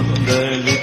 Mangala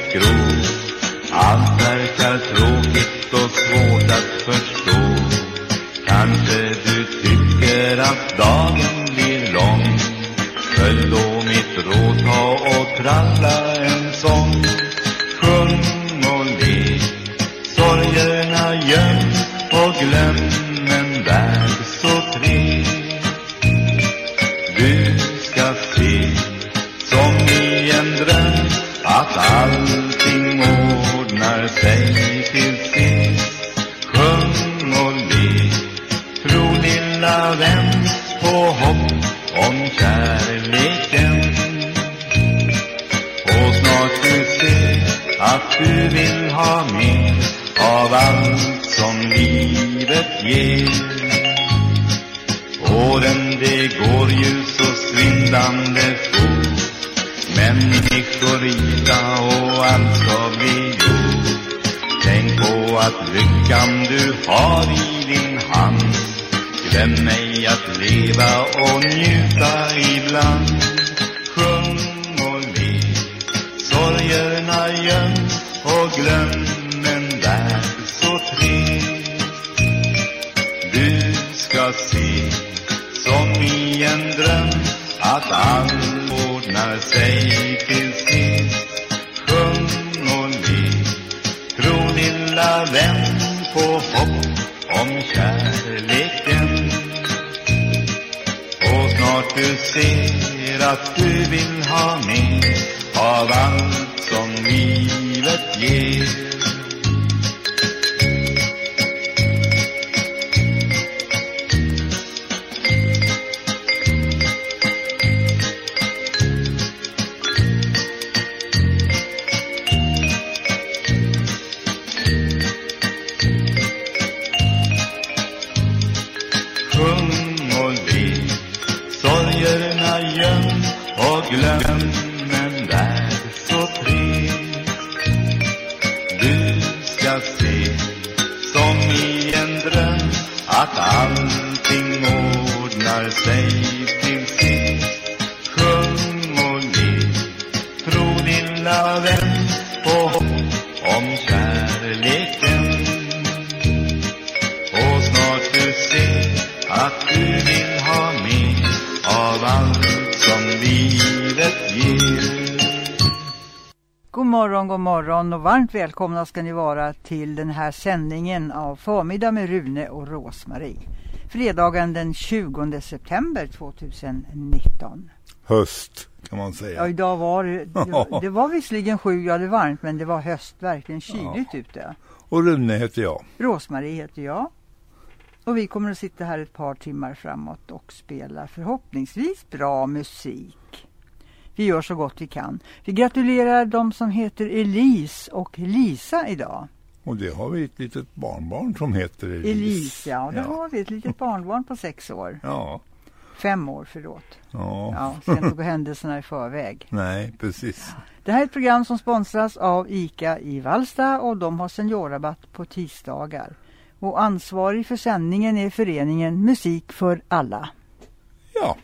välkomna ska ni vara till den här sändningen av Förmiddag med Rune och Rosmarie. Fredagen den 20 september 2019. Höst kan man Ja, säga. idag var det, det, var, det var visserligen sju grader varmt men det var höst, verkligen kyligt ute. Och Rune heter jag. Rosmarie heter jag. Och vi kommer att sitta här ett par timmar framåt och spela förhoppningsvis bra musik. Vi gör så gott vi kan. Vi gratulerar de som heter Elise och Lisa idag. Och det har vi ett litet barnbarn som heter Elise. Elise, ja, det ja. har vi. Ett litet barnbarn på sex år. Ja, Fem år, förlåt. ja. Ja, ska inte gå händelserna i förväg. Nej, precis. Det här är ett program som sponsras av ICA i Vallsta och de har seniorrabatt på tisdagar. Och ansvarig för sändningen är föreningen Musik för alla. Ja,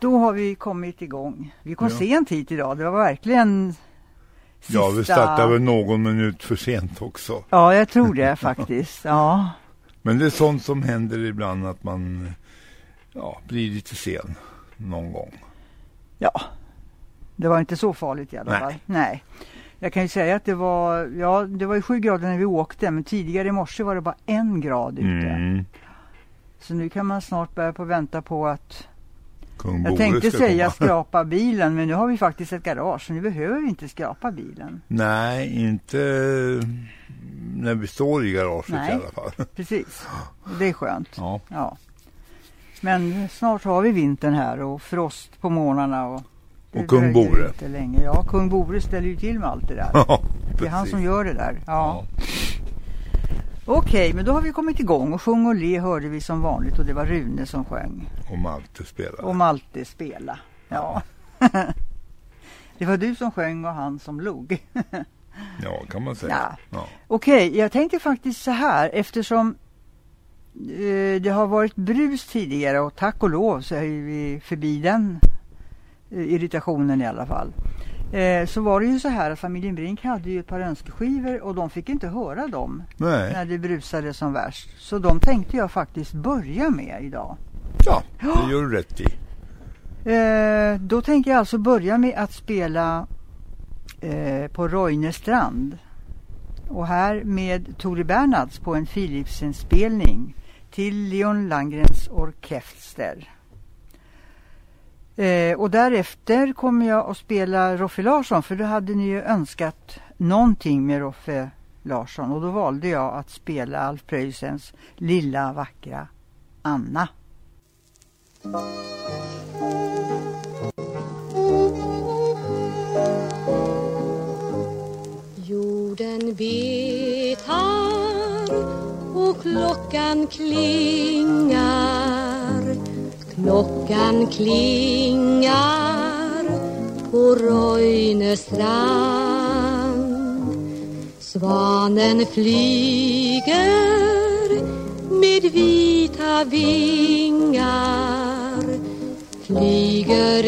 Då har vi kommit igång. Vi kom Ja. sent hit idag. Det var verkligen sista... ja vi startar väl någon minut för sent också. Ja, jag tror det faktiskt. Ja. Men det är sånt som händer ibland att man ja, blir lite sen någon gång. ja. Det var inte så farligt i alla Nej. fall. Nej. Jag kan ju säga att det var, ja, det var ju sju grader när vi åkte, men tidigare i morse var det bara en grad ute. Mm. Så nu kan man snart börja på vänta på att Kung Jag Bore tänkte säga komma. skrapa bilen men nu har vi faktiskt ett garage så nu behöver vi inte skrapa bilen. Nej, inte när vi står i garaget Nej. i alla fall. Precis, det är skönt. Ja, Ja. Men snart har vi vintern här och frost på morgnarna. Och, Och kung Bore. Inte länge. Ja, kung Bore ställer ju till med allt det där. ja Det är han som gör det där. Ja. Ja. Okej, men då har vi kommit igång och sjung och le hörde vi som vanligt och det var Rune som sjöng. Och Malte spelar. Och Malte spela. Ja. det var du som sjöng och han som log. Ja, kan man säga. Ja. Ja. Okej, jag tänkte faktiskt så här eftersom eh, det har varit brus tidigare och tack och lov så är vi förbi den eh, irritationen i alla fall. Eh, så var det ju så här att familjen Brink hade ju ett par önskeskivor och de fick inte höra dem Nej. när det brusade som värst. Så de tänkte jag faktiskt börja med idag. Ja, det gör du rätt i. Eh, då tänker jag alltså börja med att spela eh, på Roine Och här med Tore Bernhards på en Philipsen-spelning till Leon Landgrens orkester. Eh, och därefter kommer jag att spela Roffe Larsson för då hade ni ju önskat någonting med Roffe Larsson och då valde jag att spela Alf Preussens Lilla vackra Anna. Jorden betar och klockan klingar Klockan klingar på Roine strand Svanen flyger med vita vingar. Flyger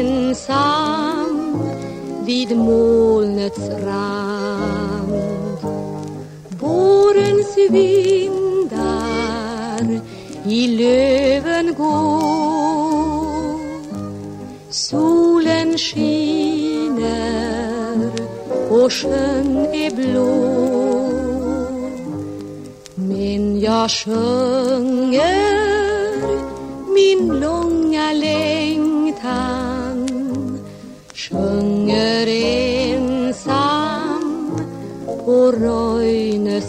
ensam vid molnets rand. Vårens vind i löven går. Solen skiner och sjön är blå. Men jag sjunger min långa längtan. Sjunger ensam på Roine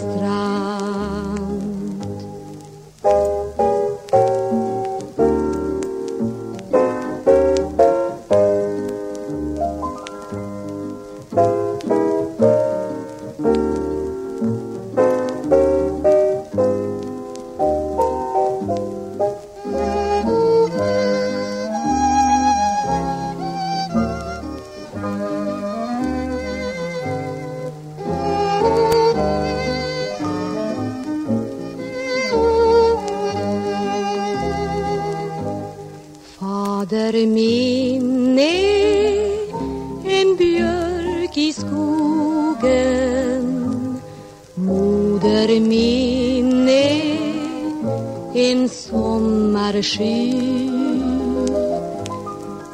Fader minne en björk i skogen. Moder minne en sommarsky.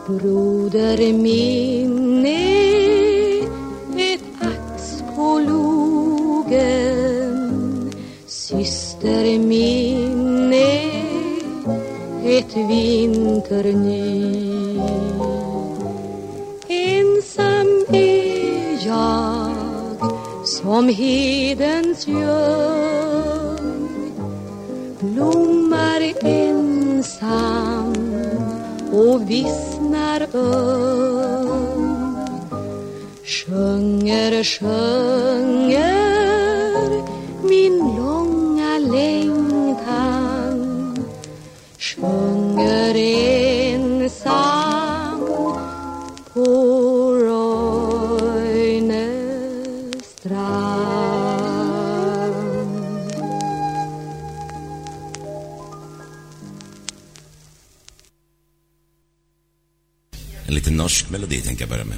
Broder minne ett ax på logen. Syster minne ett vinterny som hedens ljung Blommar ensam och vissnar ung Sjunger, sjunger melodi tänker jag börja med.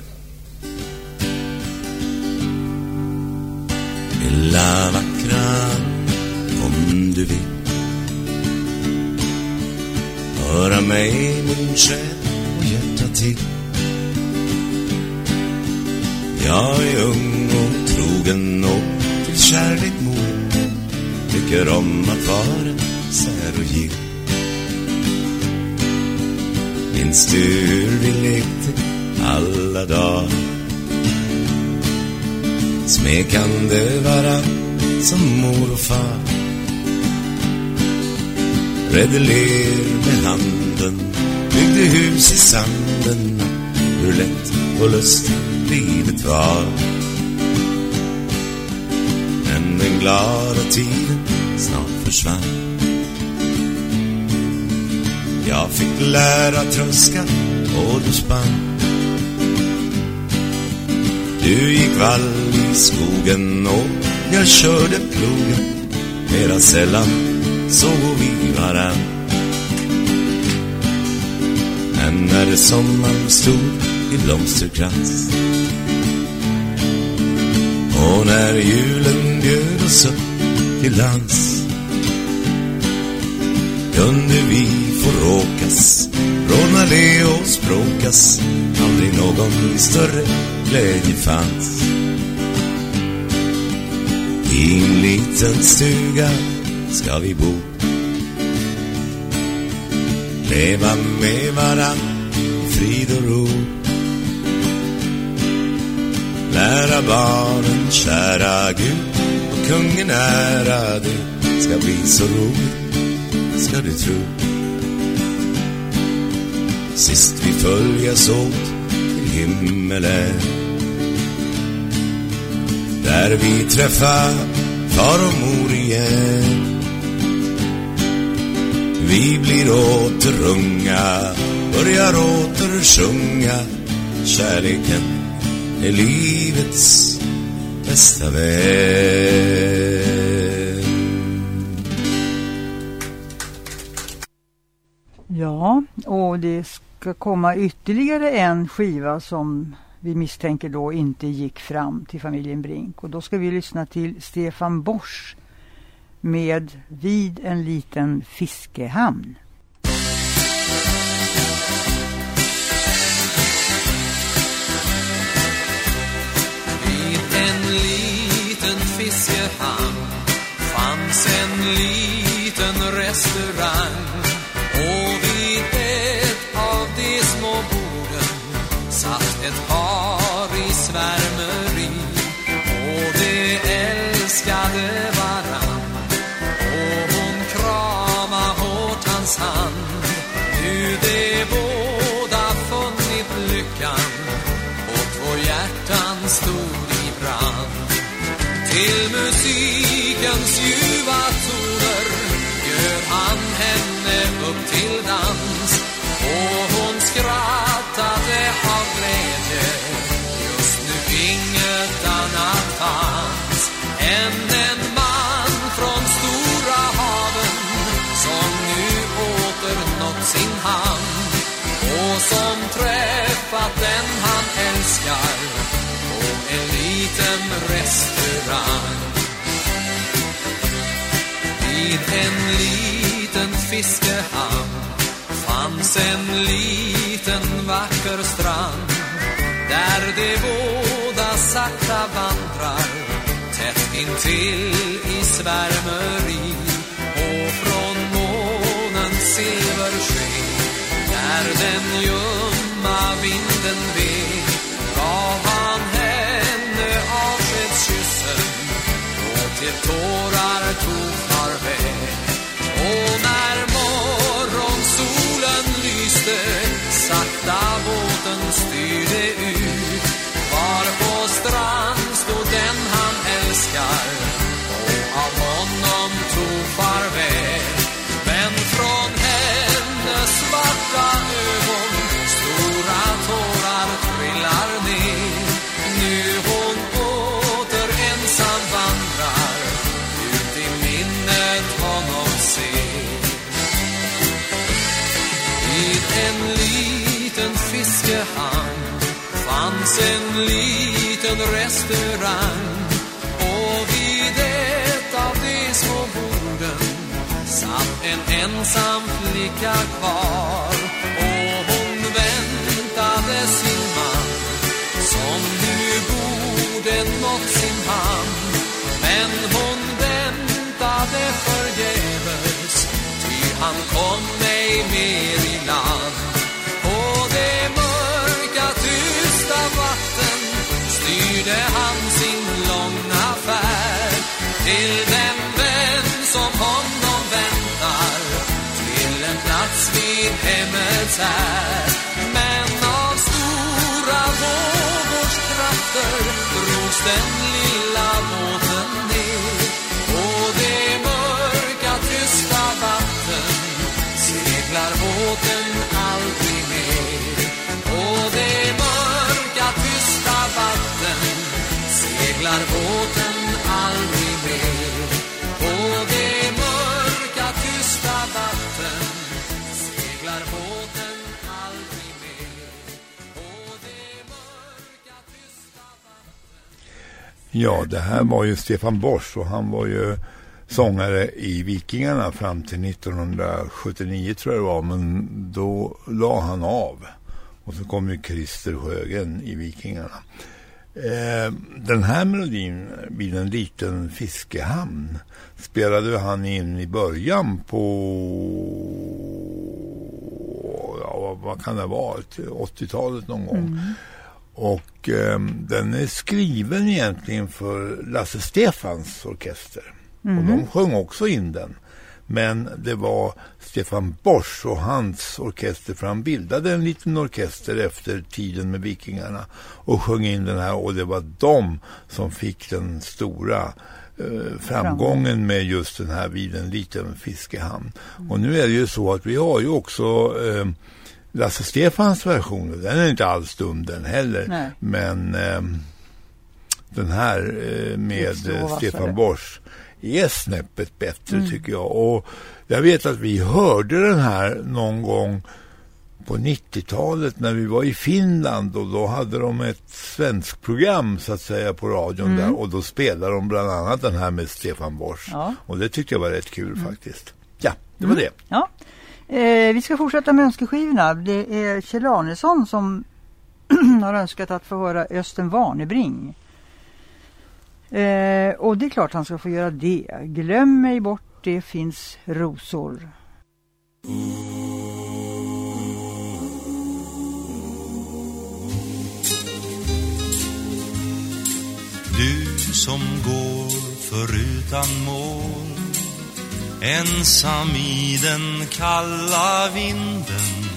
Lilla vackra om du vill. Höra mig min själ och hjärta till. Jag är ung och trogen och till kärlek mod Tycker om att vara sär och gill. Minns du hur vi lekte alla dagar? Smekande varann som mor och far. Redde ler med handen Byggde hus i sanden. Hur lätt och lustigt livet var. Men den glada tiden snart försvann. Jag fick lära tröska och du spann. Du gick vall i skogen och jag körde plogen Mera sällan såg vi varann Men när det sommar stod i blomsterkrans och När julen bjöd oss upp till dans kunde vi få råkas, råna, le och språkas. Aldrig någon större glädje fanns. I en liten stuga ska vi bo. Leva med varann i frid och ro. Lära barnen kära Gud och kungen ära det ska bli så roligt, ska du tro. Sist vi följas åt till himmelen när vi träffar far och mor igen. Vi blir åter unga, börjar åter sjunga. Kärleken är livets bästa vän. Ja, och det ska komma ytterligare en skiva som vi misstänker då inte gick fram till familjen Brink. Och då ska vi lyssna till Stefan Bors med Vid en liten fiskehamn. Vid en liten fiskehamn fanns en liten restaurang och vid ett av de små borden satt ett par hans hand. Nu de båda funnit lyckan och två hjärtan stod i brand. Till musikens ljuva toner bjöd han henne upp till dans. Restaurang. Vid en liten fiskehamn fanns en liten vacker strand där de båda sakta vandrar tätt intill i svärmeri och från månens silversken där den ljumma vinden vill till tårar tog farväl och när morgonsolen lyste sakta båten styrde ensam flicka kvar. Misär men av stora vågors krafter drogs den lilla båten ner. Och det mörka tysta vatten seglar båten aldrig mer. Och det mörka tysta vatten seglar båten aldrig Ja, det här var ju Stefan Borsch och han var ju sångare i Vikingarna fram till 1979 tror jag det var. Men då la han av. Och så kom ju Christer Sjögren i Vikingarna. Eh, den här melodin vid en liten fiskehamn spelade han in i början på ja, vad kan det vara 80-talet någon gång. Mm. Och eh, den är skriven egentligen för Lasse Stefans orkester. Mm. Och de sjöng också in den. Men det var Stefan Borsch och hans orkester, för han bildade en liten orkester efter tiden med Vikingarna och sjöng in den här och det var de som fick den stora eh, framgången med just den här vid en liten fiskehamn. Mm. Och nu är det ju så att vi har ju också eh, Lasse Stefans version, den är inte alls dum den heller. Nej. Men eh, den här eh, med Stefan Borsch är snäppet bättre mm. tycker jag. Och jag vet att vi hörde den här någon gång på 90-talet när vi var i Finland och då hade de ett svensk program så att säga på radion mm. där och då spelade de bland annat den här med Stefan Borsch. Ja. Och det tyckte jag var rätt kul mm. faktiskt. Ja, det var mm. det. Ja. Eh, vi ska fortsätta med önskeskivorna. Det är Kjell Arnesson som har önskat att få höra Östen Warnebring. Eh, och det är klart han ska få göra det. Glöm mig bort, det finns rosor. Du som går förutan mål Ensam i den kalla vinden.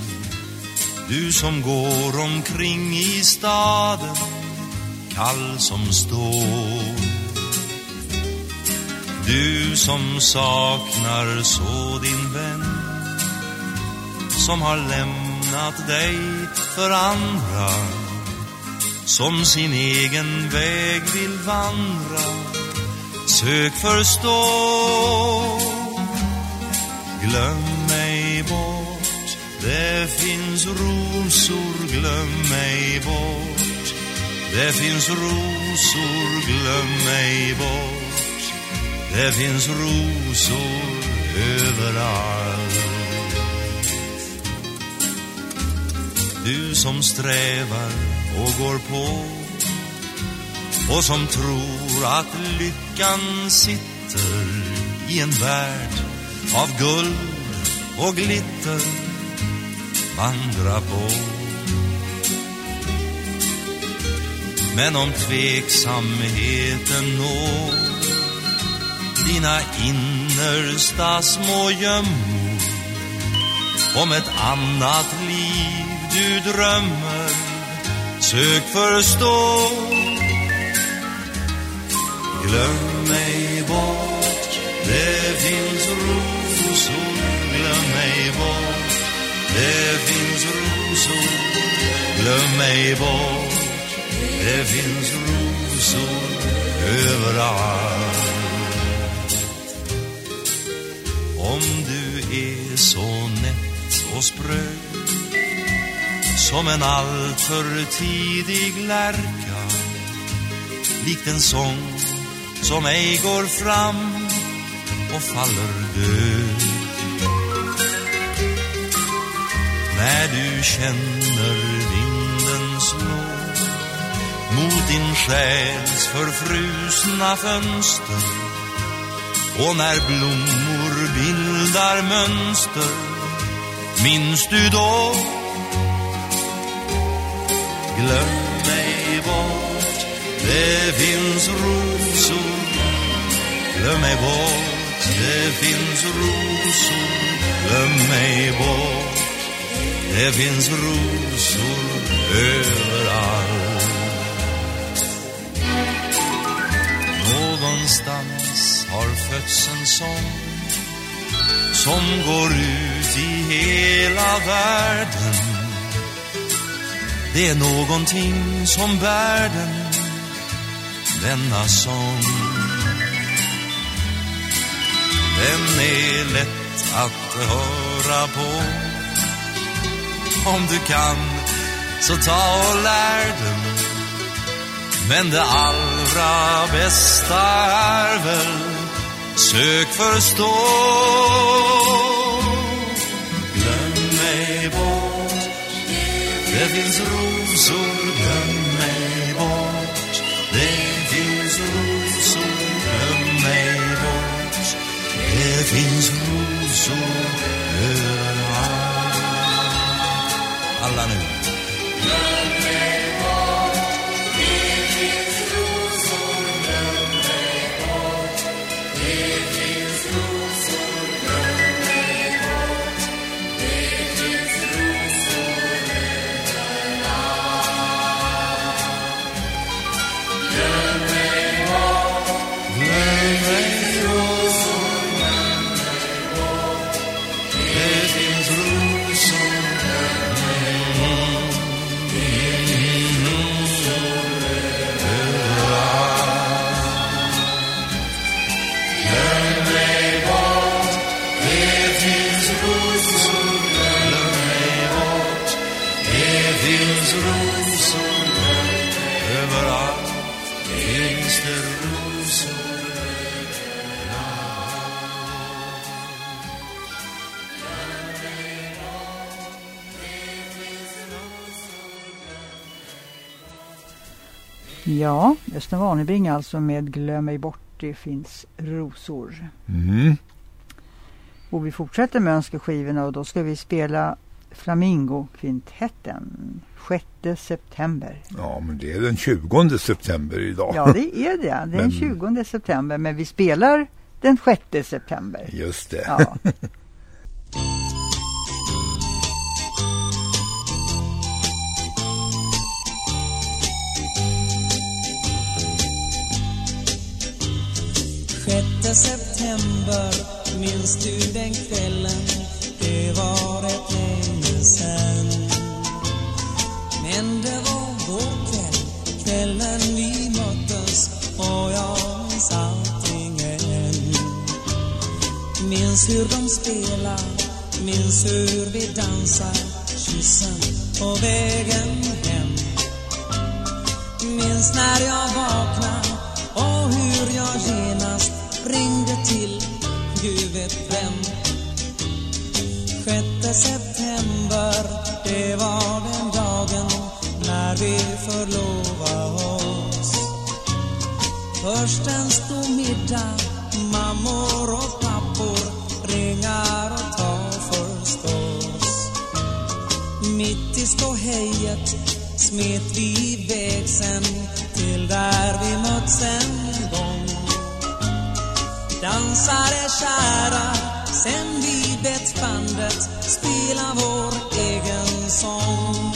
Du som går omkring i staden Kall som står Du som saknar så din vän Som har lämnat dig för andra Som sin egen väg vill vandra. Sök förstå. Glöm mig bort. Det finns rosor Glöm mig bort. Det finns rosor Glöm mig bort. Det finns rosor överallt. Du som strävar och går på och som tror att lyckan sitter i en värld av guld och glitter vandra på. Men om tveksamheten når dina innersta små gömmor om ett annat liv du drömmer sök förstå glöm mig bort det finns ro glöm mig bort. Det finns rosor. Glöm mig bort. Det finns rosor överallt. Om du är så nätt och spröd Som en alltför tidig lärka Likt en sång som ej går fram och faller död. När du känner vinden slå Mot din själs förfrusna fönster Och när blommor bildar mönster Minns du då? Glöm mig bort Det finns rosor. Glöm mig bort det finns rosor. Glöm mig bort. Det finns rosor överallt. Någonstans har fötts en sång Som går ut i hela världen. Det är någonting som bär den Denna sång. Den är lätt att höra på. Om du kan så ta och lär den Men det allra bästa är väl Sök förstå. Glöm mig bort. Det finns rosor Glöm mig bort. Det finns rosor Glöm mig bort. Det finns rosor. Ja, Östen Warnerbring alltså med Glöm mig bort, det finns rosor. Mm. Och vi fortsätter med önskeskivorna och då ska vi spela Flamingokvintetten 6 september. Ja, men det är den 20 september idag. Ja, det är det. Det är den Men- 20 september, men vi spelar den 6 september. Just det. Ja. Sjätte september, minns du den kvällen? Det var ett länge sen. Men det var vår kväll, kvällen vi möttes och jag minns allting än. Minns hur de spelar, minns hur vi dansar, kyssen på vägen hem. Minns när jag vaknar och hur jag genast ringde till Gud vet vem. 6 september, det var den dagen när vi förlovade oss. Först en stor middag, mammor och pappor ringar och tar förstås. Mitt i ståhejet smet vi iväg sen till där vi mötts en. Dansade kära sen vi bett bandet spela vår egen sång.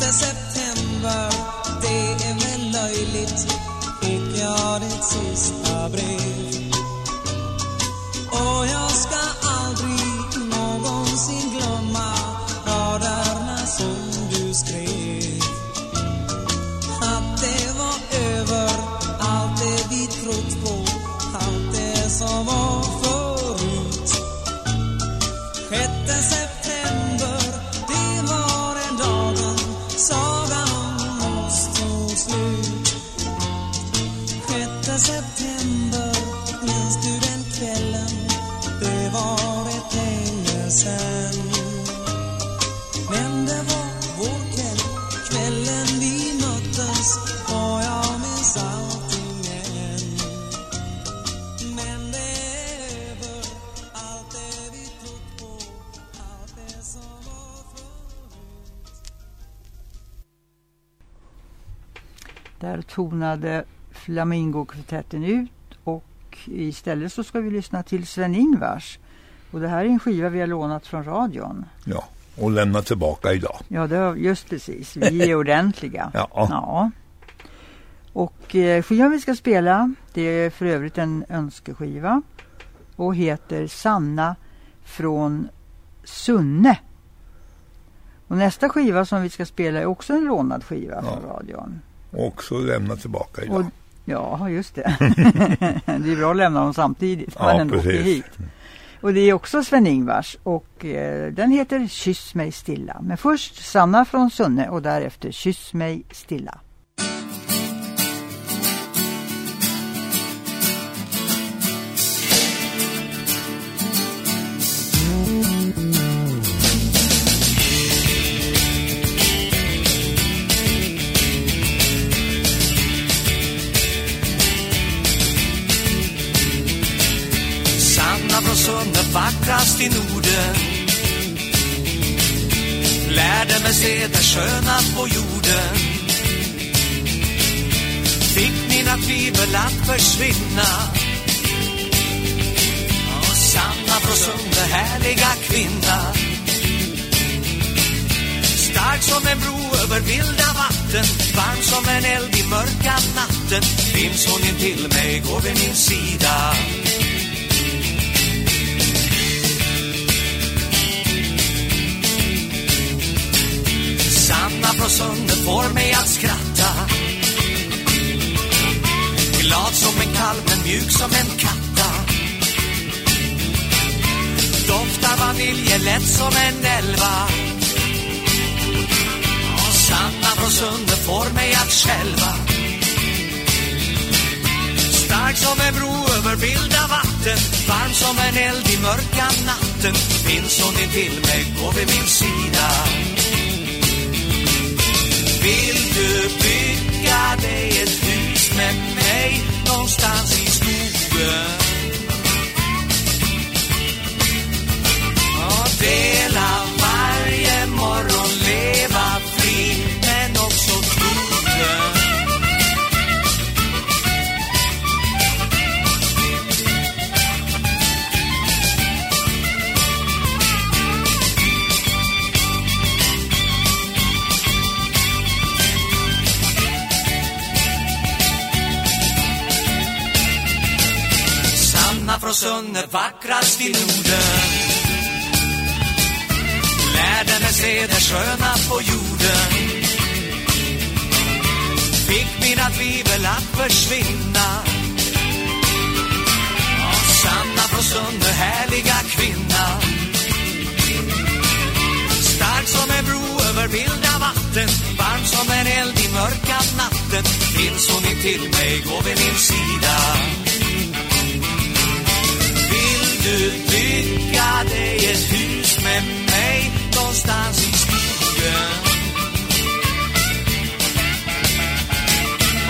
6 september, det är väl löjligt fick jag ditt sista brev. Och jag tonade Flamingokvintetten ut och istället så ska vi lyssna till Sven-Ingvars. Och det här är en skiva vi har lånat från radion. Ja, och lämna tillbaka idag. Ja, det var just precis. Vi är ordentliga. Ja. ja. Och eh, skivan vi ska spela, det är för övrigt en önskeskiva och heter Sanna från Sunne. Och nästa skiva som vi ska spela är också en lånad skiva från radion. Och också lämna tillbaka idag. Och, ja, just det. det är bra att lämna dem samtidigt. Ja, åker precis. hit. Och det är också Sven-Ingvars och eh, den heter Kyss mig stilla. Men först Sanna från Sunne och därefter Kyss mig stilla. Vackrast i Norden. Lärde mig se det sköna på jorden. Fick mina tvivel att försvinna. Och Sanna från härliga kvinna. Stark som en bro över vilda vatten. Varm som en eld i mörka natten. Finns hon in till mig, går vid min sida. Får mig att skratta. Glad som en kalv men mjuk som en katta. Doftar vanilje lätt som en elva. Och Sanna från Sunde får mig att skälva. Stark som en bro över vilda vatten. Varm som en eld i mörka natten. Finns hon till mig, går vid min sida vill du bygga dig ett hus med mig någonstans i skogen? Och dela varje morgon, Sanna från Sunne, vackrast i Norden Lärde mig se det sköna på jorden. Fick mina tvivel att försvinna ja, Sanna från Sunne, härliga kvinna. Stark som en bro över vilda vatten. Varm som en eld i mörka natten. Finns hon in till mig, går vid min sida du bygga dig ett hus med mig någonstans i skogen?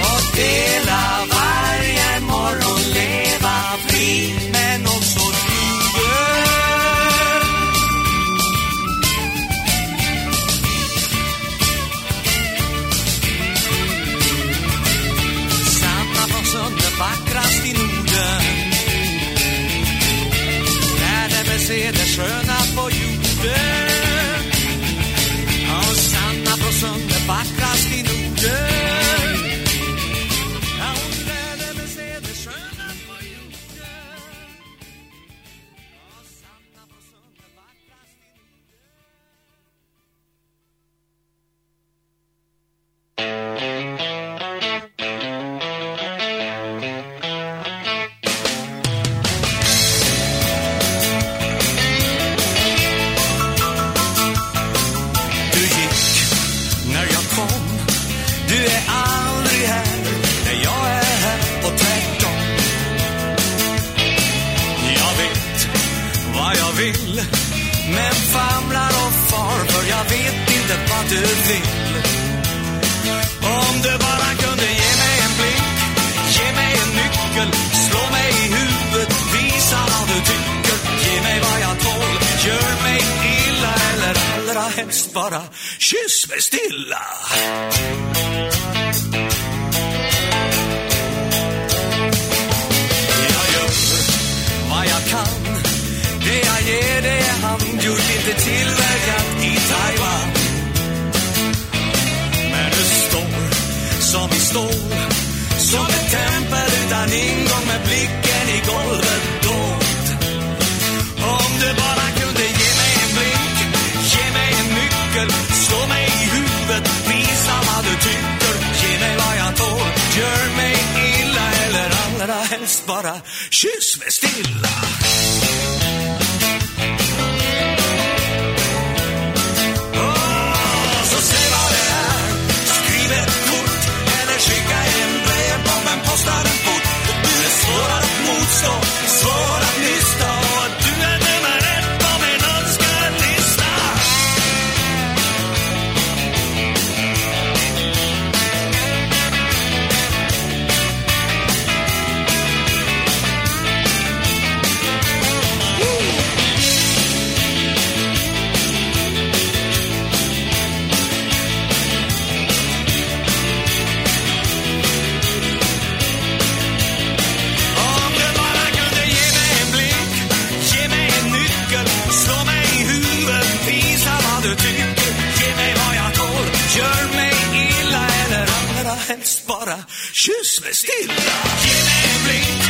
Och dela varje morgon, leva fri som Som ett tempel utan ingång Med blicken i golvet dold Om du bara kunde ge mig en blink Ge mig en nyckel Slå mig i huvudet Visa vad du tycker Ge mig vad jag tål. Gör mig illa eller allra helst bara Kyss mig stilla. Helst bara kyss mig stilla. Ge mig en blick,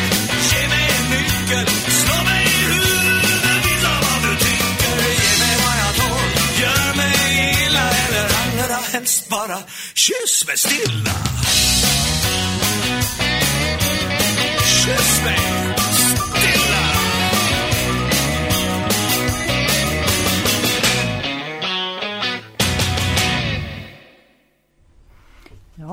ge mig en nyckel, slå mig i huvudet, visa vad du tycker. Ge mig vad jag tål, gör mig illa eller allra helst bara kyss mig stilla. Kyss mig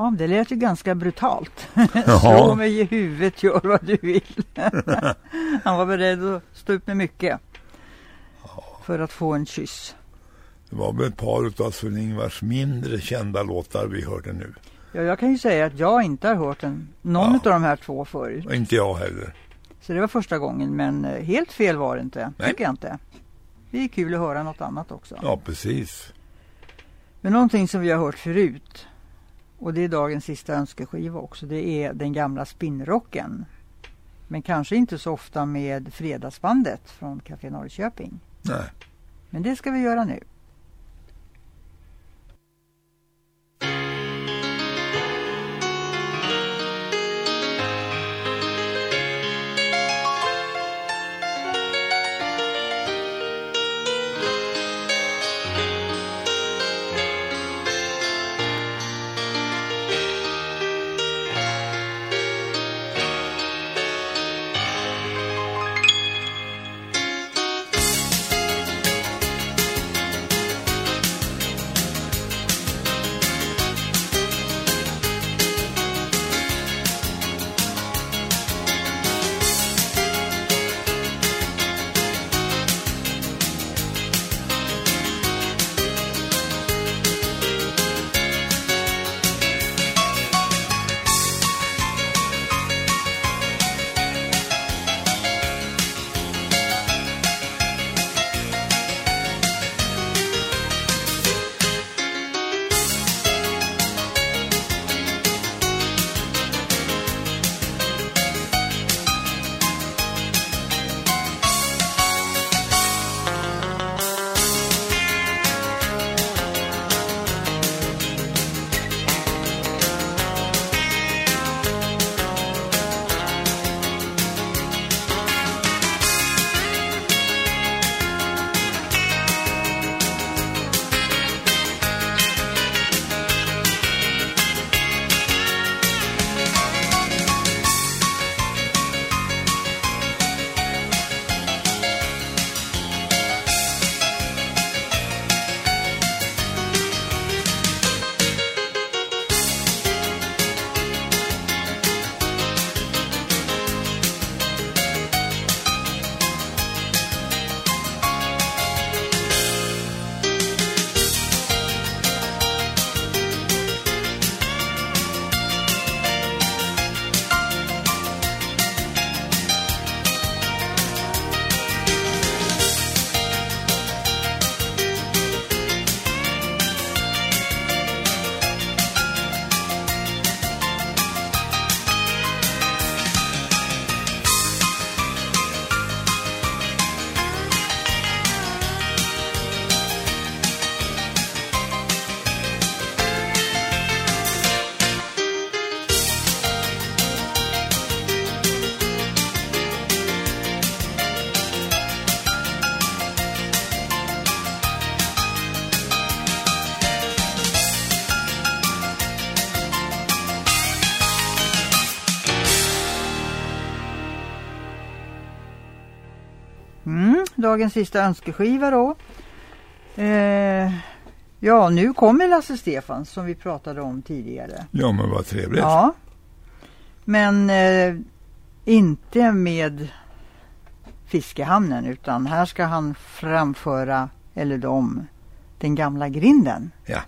Ja, det lät ju ganska brutalt. Slå mig i huvudet, gör vad du vill. Han var beredd att stå ut med mycket. För att få en kyss. Det var väl ett par av Sven-Ingvars mindre kända låtar vi hörde nu. Ja, jag kan ju säga att jag inte har hört en, någon Ja. av de här två förut. Inte jag heller. Så det var första gången, men eh, helt fel var det inte. Nej. Tycker jag inte. Det är kul att höra något annat också. Ja, precis. Men någonting som vi har hört förut, och det är dagens sista önskeskiva också, det är den gamla spinnrocken. Men kanske inte så ofta med Fredagsbandet från Café Norrköping. Nej. Men det ska vi göra nu. Dagens sista önskeskiva då. Eh, ja, nu kommer Lasse Stefans som vi pratade om tidigare. Ja, men vad trevligt. Ja. Men eh, inte med Fiskehamnen utan här ska han framföra, eller de, den gamla grinden. Ja.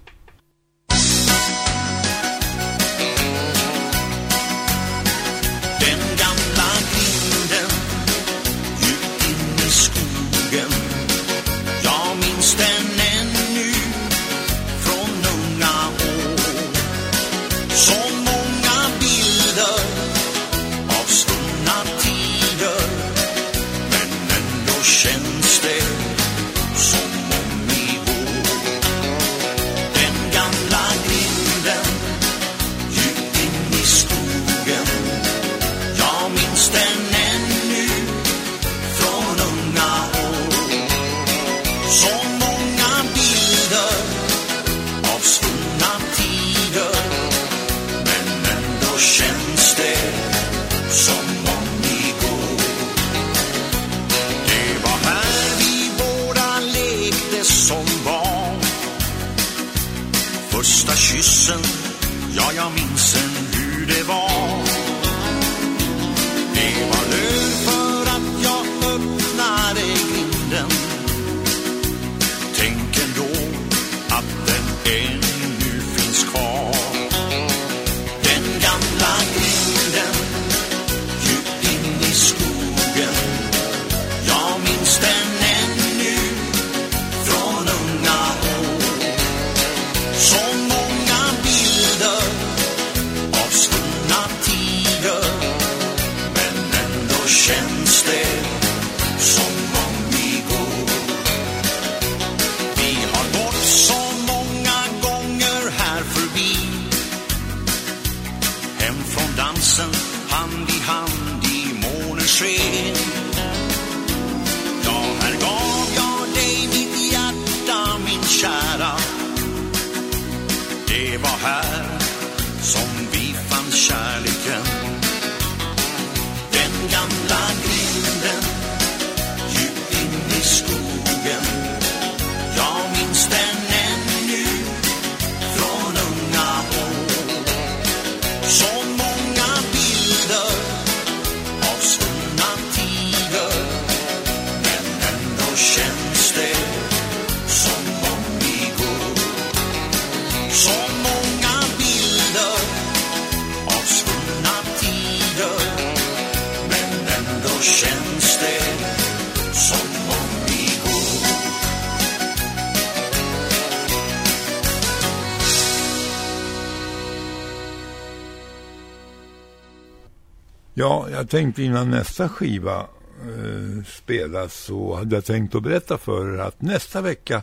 Jag tänkte innan nästa skiva eh, spelas så hade jag tänkt att berätta för er att nästa vecka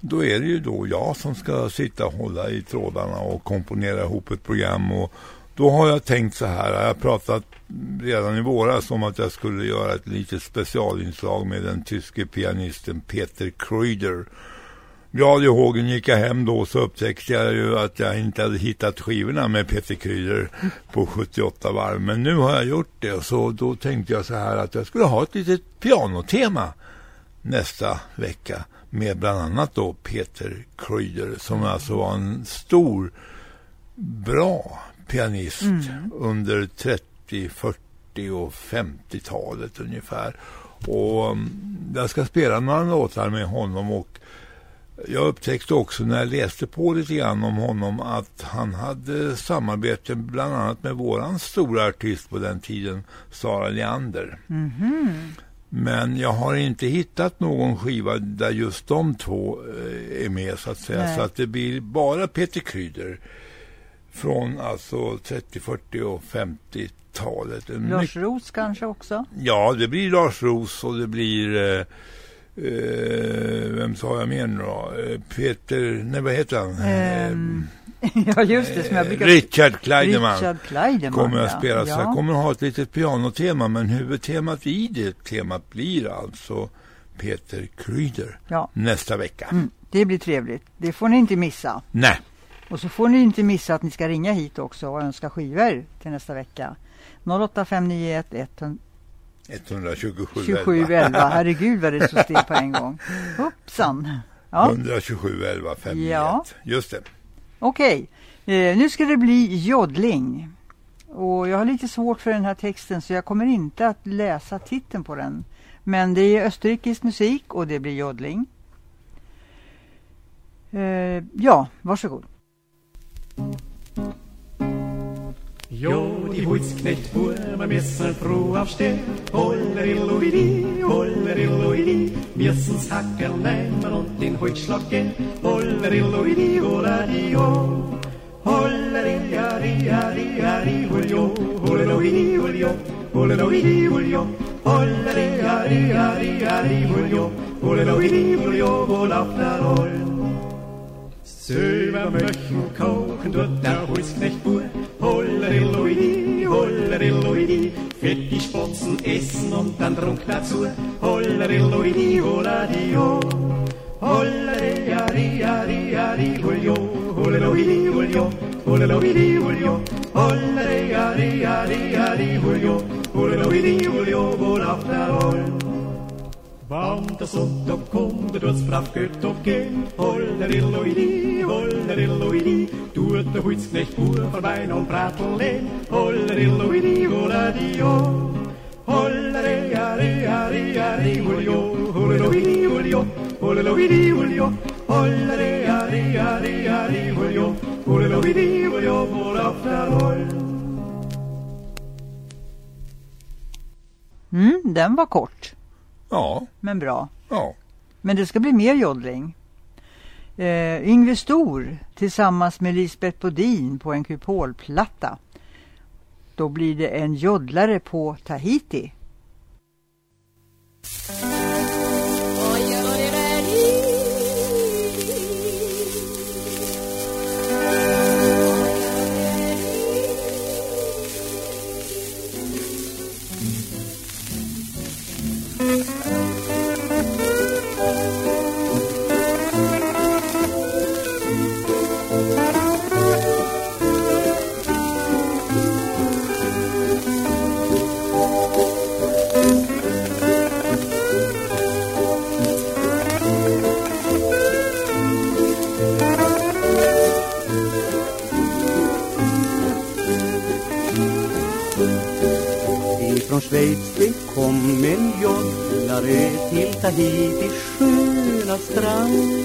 då är det ju då jag som ska sitta och hålla i trådarna och komponera ihop ett program och då har jag tänkt så här, jag har pratat redan i våras om att jag skulle göra ett litet specialinslag med den tyske pianisten Peter Kreuder. Glad i hågen gick jag hem då så upptäckte jag ju att jag inte hade hittat skivorna med Peter Kryder på 78 varv. Men nu har jag gjort det och så då tänkte jag så här att jag skulle ha ett litet pianotema nästa vecka med bland annat då Peter Kryder som alltså var en stor, bra pianist under 30, 40 och 50-talet ungefär. Och mm, jag ska spela några låtar med honom och jag upptäckte också när jag läste på lite grann om honom att han hade samarbete bland annat med våran stora artist på den tiden, Sara Leander. Men jag har inte hittat någon skiva där just de två eh, är med så att säga. Nej. Så att det blir bara Peter Kryder från alltså 30, 40 och 50-talet. En Lars Roos kanske också? Ja, det blir Lars Roos och det blir... Eh, vem sa jag mer nu då? Eh, Peter... Nej, vad heter han? Ehm, ja, just det. Som jag Eh, brukar... Richard Kleideman Richard Kleideman, kommer att ja. spela. Så Ja. jag kommer att ha ett litet pianotema, men huvudtemat i det temat blir alltså Peter Kryder Ja. nästa vecka. Mm, det blir trevligt. Det får ni inte missa. Nej, Och så får ni inte missa att ni ska ringa hit också och önska skivor till nästa vecka. 08591 127 127 11. Herregud vad det står still på en gång. Hoppsan. Ja, 127 11 51. Ja. Just det. okej. Eh, nu ska det bli joddling. Och jag har lite svårt för den här texten så jag kommer inte att läsa titeln på den. Men det är österrikisk musik och det blir joddling. Eh, ja, varsågod. Jo, die Huizknecht wir müssen früh aufstehen. Hollerilluidi, hollerilluidi, müssen's Hacker nehmen und den Holzschlag gehen. Hollerilluidi, oladio, hollerillariari, huljo, hollerilluidi, huljo, hollerilluidi, huljo, hollerillariari, huljo, hollerilluidi, huljo, holafnarol. Selber möchten kochen, dort der Holzknecht Buben. Hollerilloidi, hollerilloidi. Fett die Spotzen essen und dann trunk dazu. Hollerilloidi, holladio. Holleriari-ari-ari, holjo. Holleroidi, holjo. Holleroidi, holjo. Holleriari-ari-ari, holjo. Holleroidi, holjo, holafnaroll. Warmt der Sonntag kommt, du tut's brav gött och gehen. Hollerilloidi, Hollerill-o-i-di, du ute skyddsknecht bor vorbei någon pratelen. Hollerill-o-i-di, holla-di-o. Hollero-i-di, hollero-i-di, hollero-i-di, Raftarholm. Mm, den var kort, Ja, men bra. ja. Men det ska bli mer joddling. Eh, Yngve Stor tillsammans med Lisbeth Bodin på en kupolplatta. Då blir det en joddlare på Tahiti. Schweiz det kom en jollare till Tahitis sköna strand.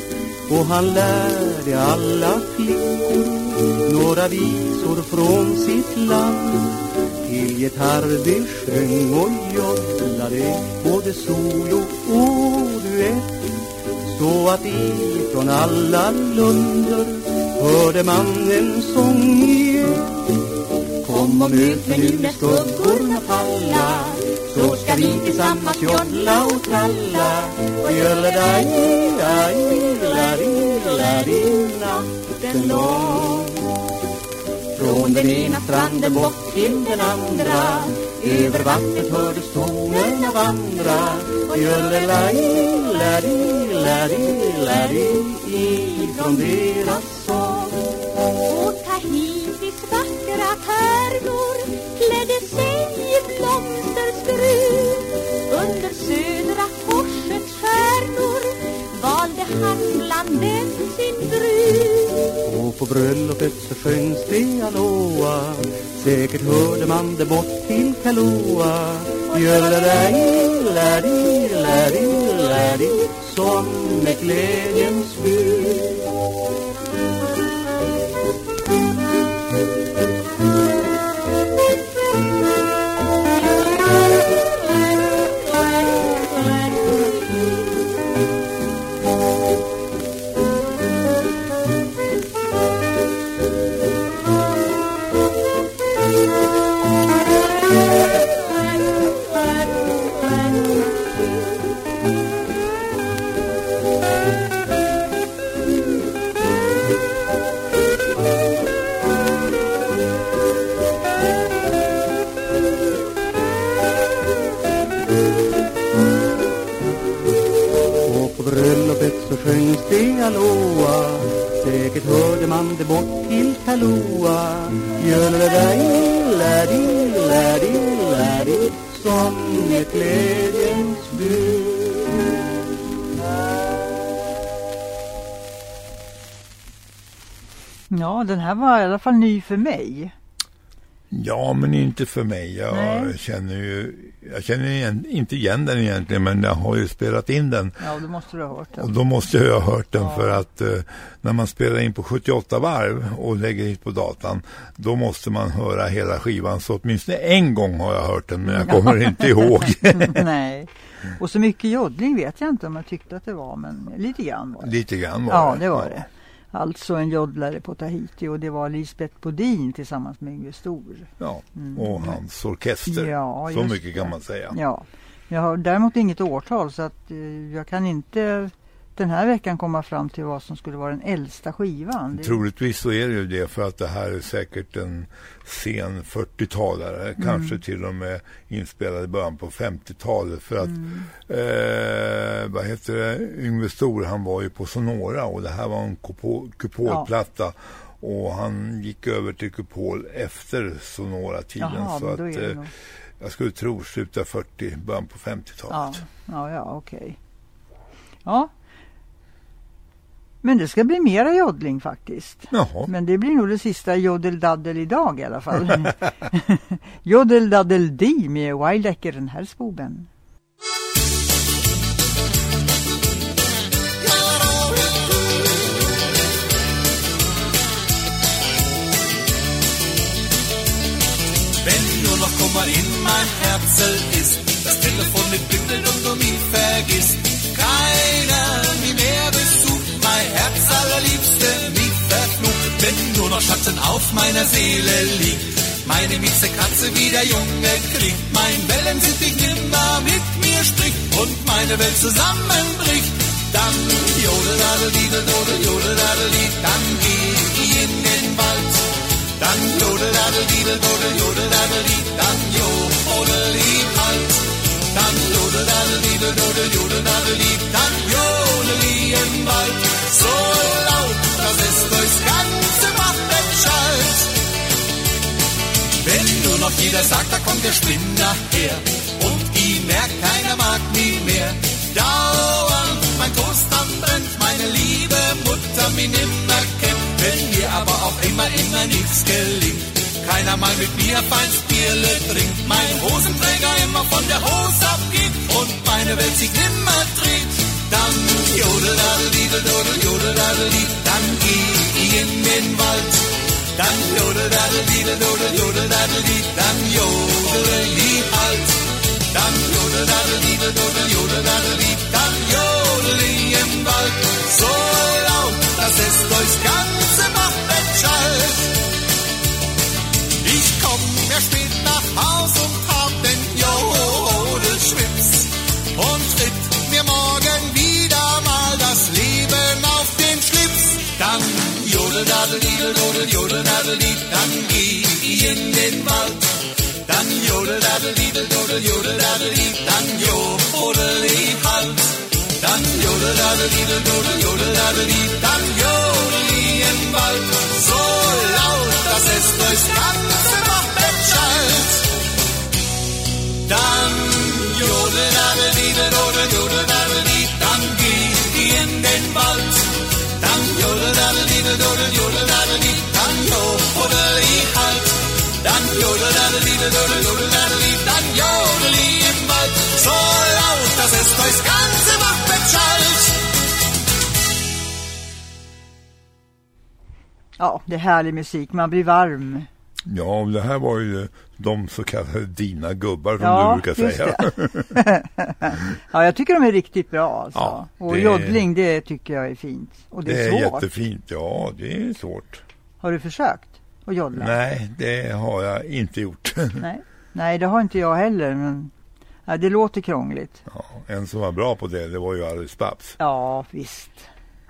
Och han lärde alla flickor några visor från sitt land. Till gitarr de sjöng och jollade både solo och duett så att ifrån alla lunder hörde man en sång igen. Kom och möt mig nu när skuggorna falla Så ska vi tillsammans jolla och tralla Och göra dig, aj, la, di, la, di, natten lång Från den ena stranden bort till den andra Över vattnet hördes tonerna vandra Och göra dig, la, di, la, di, la, di Ifrån deras sång Och Tahitis vackra tärnor klädde sig i blomsterskrud. Under södra korsets stjärnor valde han bland dem sin brud. Och på bröllopet så sjöngs det aloa Säkert hörde man det bort till Kaloa Göra dig, la di, la di, la di Som ett glädjens bud här var i alla fall ny för mig. Ja, men inte för mig. Jag Nej. känner ju, jag känner igen, inte igen den egentligen, men jag har ju spelat in den. Ja, då måste du ha hört Och den. då måste jag ha hört den Ja. för att eh, när man spelar in på 78 varv och lägger hit på datan, då måste man höra hela skivan. Så åtminstone en gång har jag hört den, men jag kommer inte ihåg. Nej. Och så mycket joddling vet jag inte om jag tyckte att det var, men lite grann var det. Lite grann var Ja, det. det var det. Alltså en joddlare på Tahiti och det var Lisbeth Bodin tillsammans med Yngve Stor. Ja, Mm. och hans orkester. Ja, Så mycket kan man säga. Ja, jag har däremot inget årtal så att eh, jag kan inte den här veckan komma fram till vad som skulle vara den äldsta skivan. Det- Troligtvis så är det ju det för att det här är säkert en sen 40-talare, Mm. kanske till och med inspelad i början på 50-talet för att Mm. eh, vad heter det, Yngve Stor han var ju på Sonora och det här var en kupo- kupolplatta och han gick över till kupol efter Sonora-tiden Jaha, så att eh, jag skulle tro sluta 40, början på 50-talet. Ja, ja, ja okej. Ja. Men det ska bli mera jodling faktiskt. Jaha. Men det blir nog det sista jodeldaddel idag i alla fall. Jodeldaddel di med Wildecker den här spoben. Wenn nur noch Kummer in mein Herzel ist, das Telefon mit Bimmel und du mich vergisst. Schatten auf meiner Seele liegt, meine mieze Katze wie der Junge klingt. Mein Wellensittich nimmer mit mir spricht und meine Welt zusammenbricht. Dann jodel, dadel, didel, dodel, jodel, dadel, died, dann geh ich in den Wald. Dann jodel, dadel, didel, dodel, jodel, dadel, died, dann jodel halt. Dann jodel, dadel, didel, dodel, jodel, dadel, died, dann jodel ich. So laut, dass es durchs ganze Schallt. Wenn nur noch jeder sagt, da kommt der Spinner her und ich merk, keiner mag mich mehr. Dauernd mein Toast brennt, meine liebe Mutter mich nimmer kennt. Wenn mir aber auch immer, immer nichts gelingt, keiner mal mit mir feins Bierle trinkt, mein Hosenträger immer von der Hose abgeht und meine Welt sich nimmer dreht, dann jodel, jodel, dadel, died, dann geh ich in den Wald. Dann jodel-dadel-diedel-dodel-jodel-dadel-died, dann jodel die halt. Dann jodel-dadel-diedel-dodel-jodel-dadel-died, dann jodel im Wald. So laut, dass es euch kann. Didel, dodel, jodel, dadel, died, dann geh in den Wald. Dann jodel, dadel, didel, dodel, jodel, dadel, died, dann jodel ich halt. Dann jodel, dadel, didel, dodel, jodel, dadel, died, dann jodel ich im Wald. So laut, dass es durchs ganze Wachbett schallt. Dann jodel, dadel, didel, dodel, jodel, dadel, died, dann geh in den Wald. Ja, det är härlig musik. Man blir varm. Ja, det här var ju de så kallade dina gubbar som Ja, du brukar säga. ja, jag tycker de är riktigt bra. Alltså. Ja, och det- joddling, det tycker jag är fint. Och det, det är är svårt. jättefint. Ja, det är svårt. Har du försökt att joddla? Nej, det har jag inte gjort. Nej. Nej, det har inte jag heller. Men ja, det låter krångligt. Ja, en som var bra på det, det var ju Alice Babs. Ja, visst.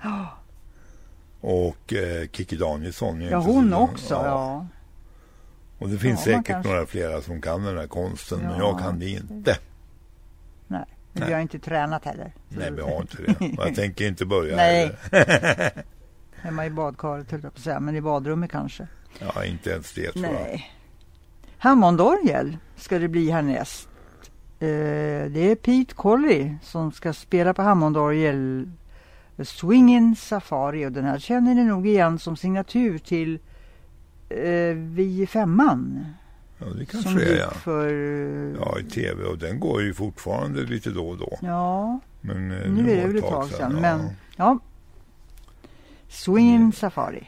Ja, Och eh, Kikki Danielsson. är Ja, hon så- också. Ja. Och det finns Ja, säkert några flera som kan den här konsten, men Ja. jag kan det inte. Nej, men Nej. vi har inte tränat heller. Nej, vi har inte det. Och jag tänker inte börja Nej. heller. Hemma i badkaret höll jag på att säga, men i badrummet kanske. Ja, inte ens det tror jag. Nej. Hammondorgel ska det bli härnäst. Eh, det är Pete Colley som ska spela på Hammondorgel Swingin' Safari och den här känner ni nog igen som signatur till eh, Vi i femman. Ja, det som kanske är gick ja. för... Ja, i tv. Och den går ju fortfarande lite då och då. Ja, Men eh, nu är det väl ett tag sedan. Ja. Men ja. Swingin' Safari.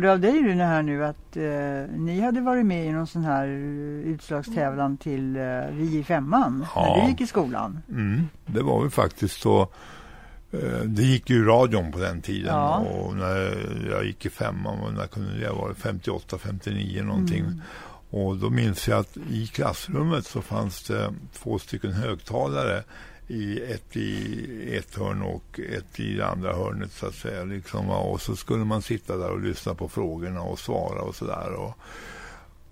Hörde av dig Rune här nu att eh, ni hade varit med i någon sån här eh, utslagstävlan till eh, Vi i femman Ja. när du gick i skolan. Mm, det var ju faktiskt så. eh, Det gick ju radion på den tiden Ja. och när jag gick i femman, och när kunde det vara 58, 59 någonting. Mm. Och då minns jag att i klassrummet så fanns det två stycken högtalare. I ett i ett hörn och ett i det andra hörnet så att säga. Liksom, och så skulle man sitta där och lyssna på frågorna och svara och sådär. Och,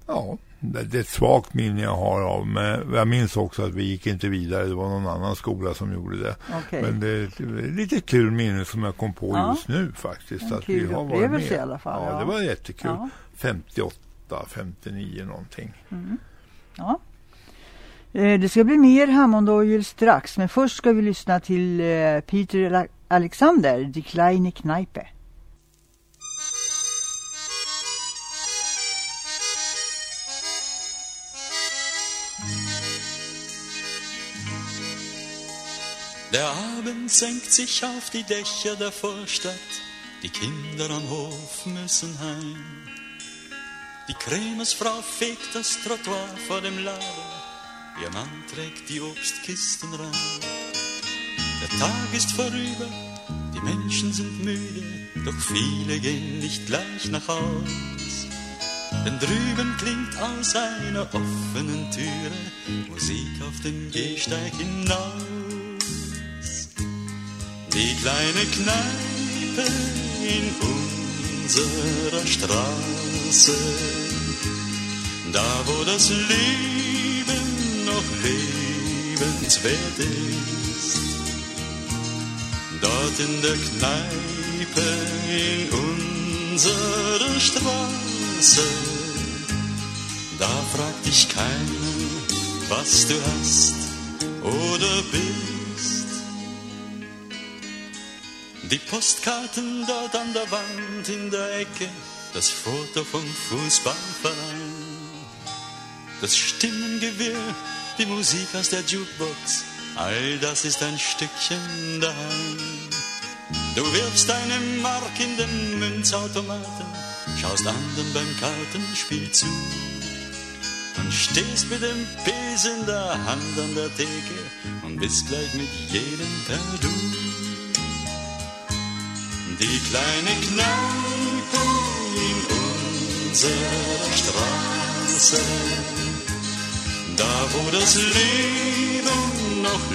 ja, det, är ett svagt minne jag har av. Men jag minns också att vi gick inte vidare. Det var någon annan skola som gjorde det. Okej. Men det är ett lite kul minne som jag kom på Ja. just nu faktiskt. En att kul vi har varit med. i alla fall, Ja, ja. det var jättekul. Ja. 58, 59 någonting. Mm. Ja. Eh, det ska bli mer Hammond Oil strax, men först ska vi lyssna till eh, Peter Alexander, Die kleine Kneipe. Der Abend senkt sich auf die Dächer der Vorstadt. Die Kinder am Hof müssen heim. Die Krämersfrau fegt das Trottoir vor dem Laden. Ihr Mann trägt die Obstkisten rein. Der Tag ist vorüber, die Menschen sind müde, doch viele gehen nicht gleich nach Haus. Denn drüben klingt aus einer offenen Türe Musik auf dem Gehsteig hinaus. Die kleine Kneipe in unserer Straße, da wo das Leben noch lebenswert ist. Dort in der Kneipe in unserer Straße, da fragt dich keiner, was du hast oder bist. Die Postkarten dort an der Wand in der Ecke, das Foto vom Fußballverein, das Stimmengewirr, die Musik aus der Jukebox, all das ist ein Stückchen daheim. Du wirfst eine Mark in den Münzautomaten, schaust anderen beim Kartenspiel zu und stehst mit dem Besen in der Hand an der Theke und bist gleich mit jedem per Du. Die kleine Kneipe in unserer Straße, da wo das Leben noch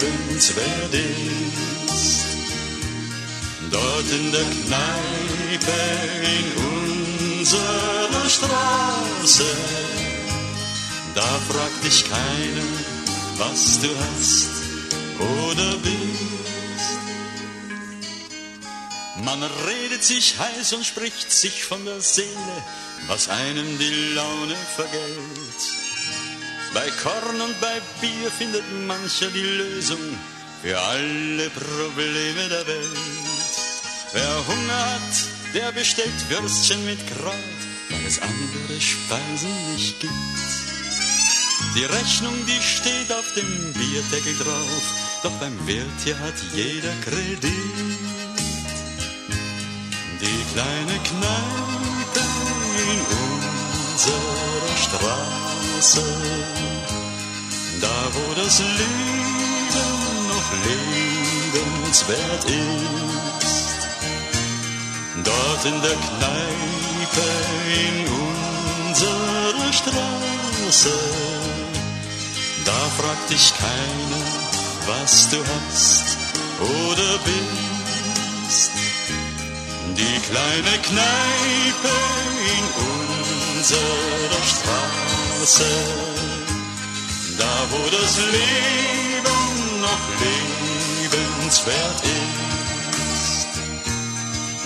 lebenswert ist. Dort in der Kneipe in unserer Straße, da fragt dich keiner, was du hast oder bist. Man redet sich heiß und spricht sich von der Seele, was einem die Laune vergällt. Bei Korn und bei Bier findet mancher die Lösung für alle Probleme der Welt. Wer Hunger hat, der bestellt Würstchen mit Kraut, weil es andere Speisen nicht gibt. Die Rechnung, die steht auf dem Bierdeckel drauf, doch beim Wirt hier hat jeder Kredit. Die kleine Kneipe in unserer Straße, da wo das Leben noch lebenswert ist. Dort in der Kneipe in unserer Straße, da fragt dich keiner, was du hast oder bist. Die kleine Kneipe in unserer Straße, da wo das Leben noch lebenswert ist.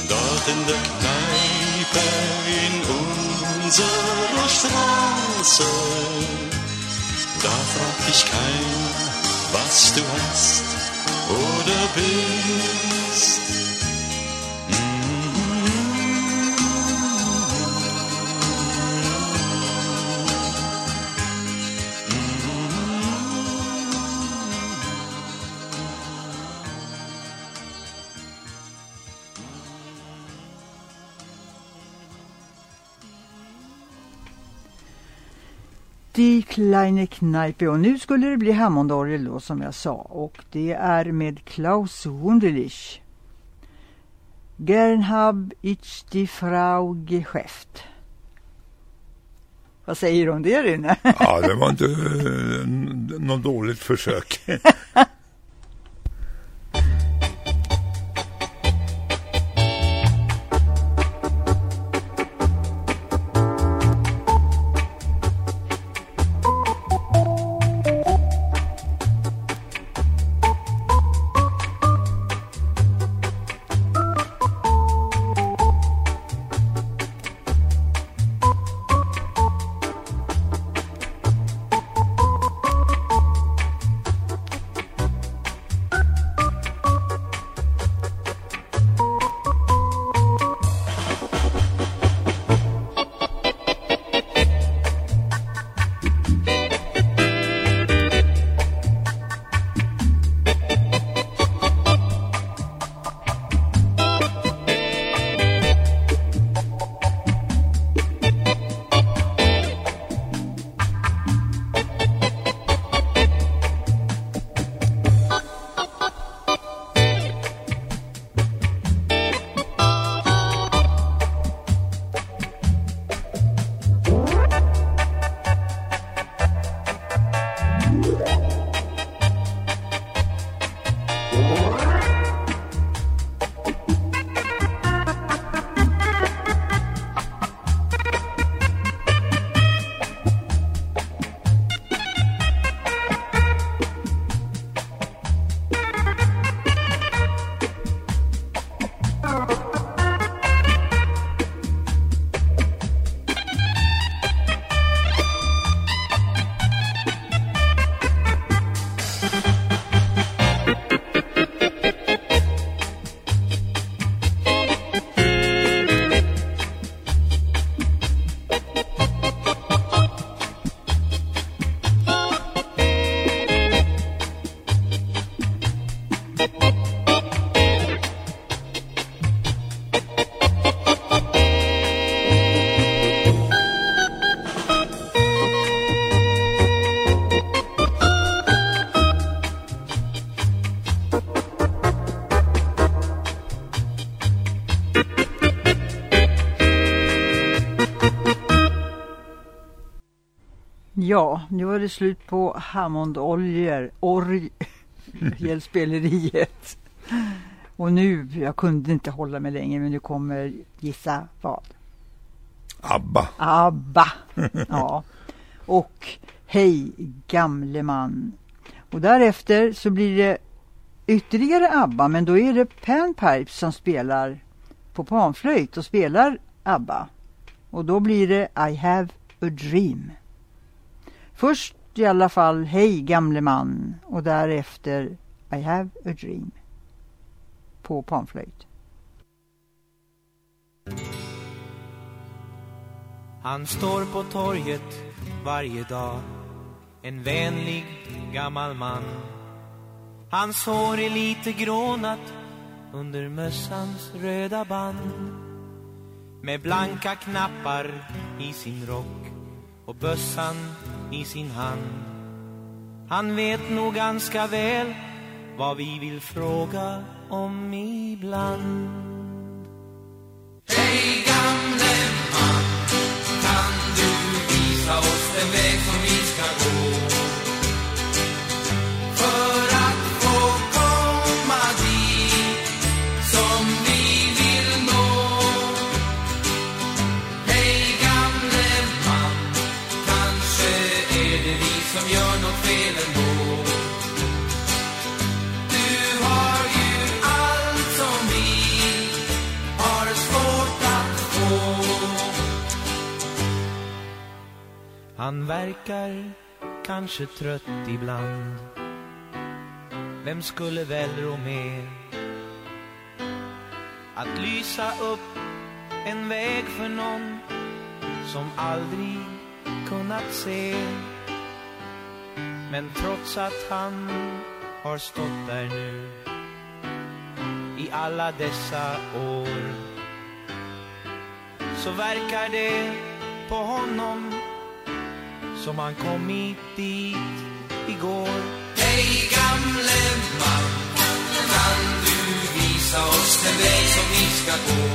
Dort in der Kneipe in unserer Straße, da fragt dich keiner, was du hast oder bist. Die Kleine Kneipe och nu skulle det bli Hammondorgel då som jag sa och det är med Klaus Wunderlich. Gern hab ich die Frau Geschäft. Vad säger du om det Rune? Ja, det var inte uh, något dåligt försök. Ja, nu var det slut på Hammond-oljor, orgelspeleriet. Och nu, jag kunde inte hålla mig längre, men nu kommer, gissa vad? ABBA. ABBA, ja. Och Hej gamle man. Och därefter så blir det ytterligare ABBA, men då är det Panpipes som spelar på panflöjt och spelar ABBA. Och då blir det I have a dream. Först i alla fall Hej gamle man. Och därefter I have a dream. På panflöjt. Han står på torget varje dag En vänlig gammal man. Hans hår är lite grånat under mössans röda band. Med blanka knappar i sin rock och bössan i sin hand Han vet nog ganska väl vad vi vill fråga om ibland Hej gamle man, kan du visa oss den väg som vi ska gå? För Han verkar kanske trött ibland. Vem skulle väl rå med Att lysa upp en väg för någon Som aldrig kunnat se. Men trots att han har stått där nu I alla dessa år Så verkar det på honom som han kommit dit igår. Hej gamle man, kan du visa oss den väg som vi ska gå?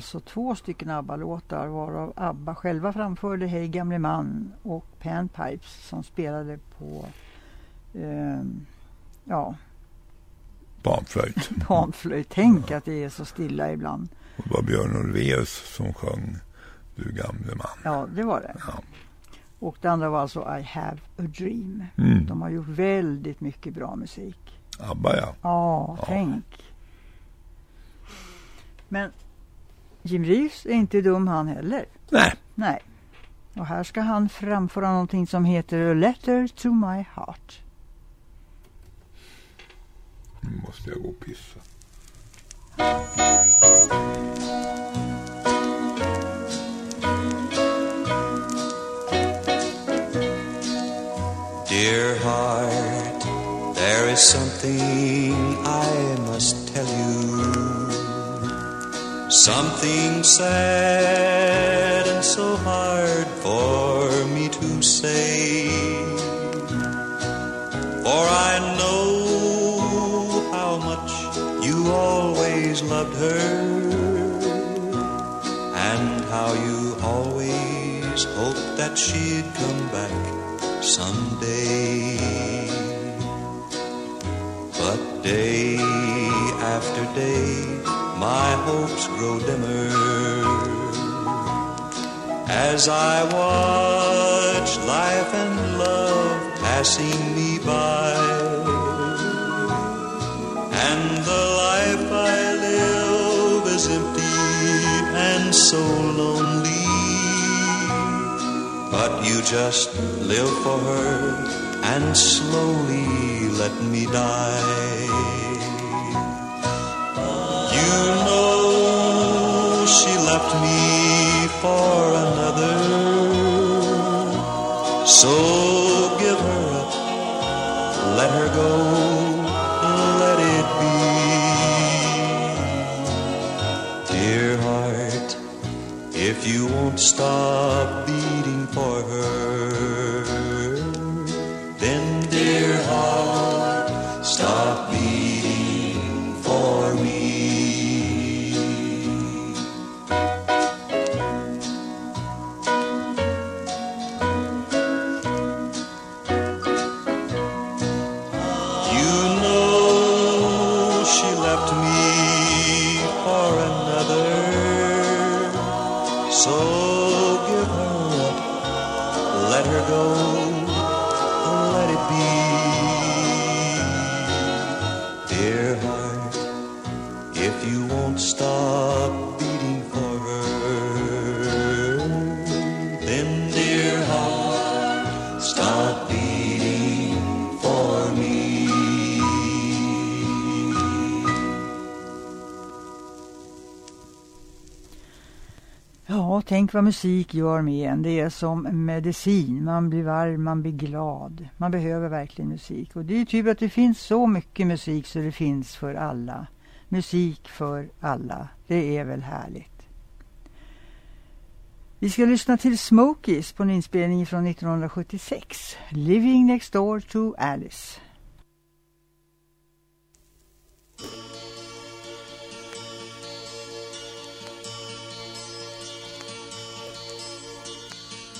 Alltså två stycken ABBA-låtar varav ABBA själva framförde Hej gamle man och Panpipes som spelade på eh, ja, Panflöjt. panflöjt. Tänk att det är så stilla ibland. Och det var Björn Ulvaeus som sjöng Du gamle man. Ja, det var det. Ja. Och det andra var alltså I have a dream. Mm. De har gjort väldigt mycket bra musik. ABBA ja. Ja, tänk. Men Jim Reeves är inte dum han heller. Nej. Nej. Och här ska han framföra någonting som heter A letter to my heart. Nu måste jag gå och pissa. Dear heart, there is something I must tell you. Something sad and so hard for me to say. For I know how much you always loved her, and how you always hoped that she'd come back someday. But day after day, my hopes grow dimmer as I watch life and love passing me by. And the life I live is empty and so lonely. But you just live for her and slowly let me die. You know she left me for another. So give her up, let her go, let it be. Dear heart, if you won't stop beating tänk vad musik gör med en. Det är som medicin. Man blir varm, man blir glad. Man behöver verkligen musik. Och det är ju tur att det finns så mycket musik så det finns för alla. Musik för alla. Det är väl härligt. Vi ska lyssna till Smokies på en inspelning från 1976. Living next door to Alice.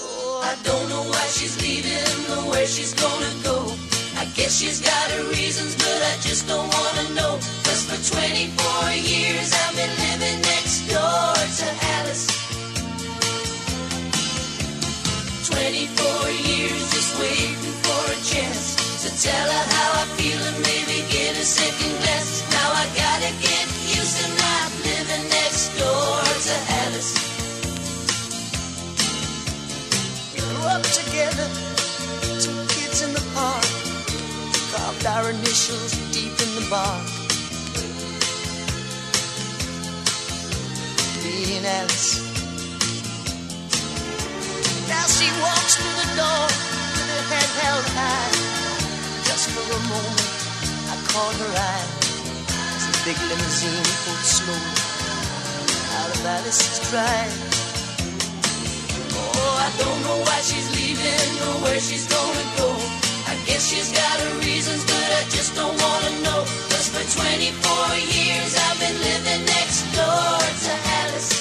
Oh, I don't know why she's leaving or where she's gonna go. I guess she's got her reasons, but I just don't wanna know. Cause for 24 years I've been living next door to Alice. 24 years just waiting for a chance to tell her how I feel and maybe get a second glance. Now I gotta get used to not living next door to Alice. Up together, two kids in the park, carved our initials deep in the bark. Me and Alice. Now she walks through the door with her head held high. Just for a moment, I caught her eye as the big limousine pulled slowly out of Alice's drive. I don't know why she's leaving or where she's gonna go. I guess she's got her reasons, but I just don't wanna know. Cause for 24 years I've been living next door to Alice.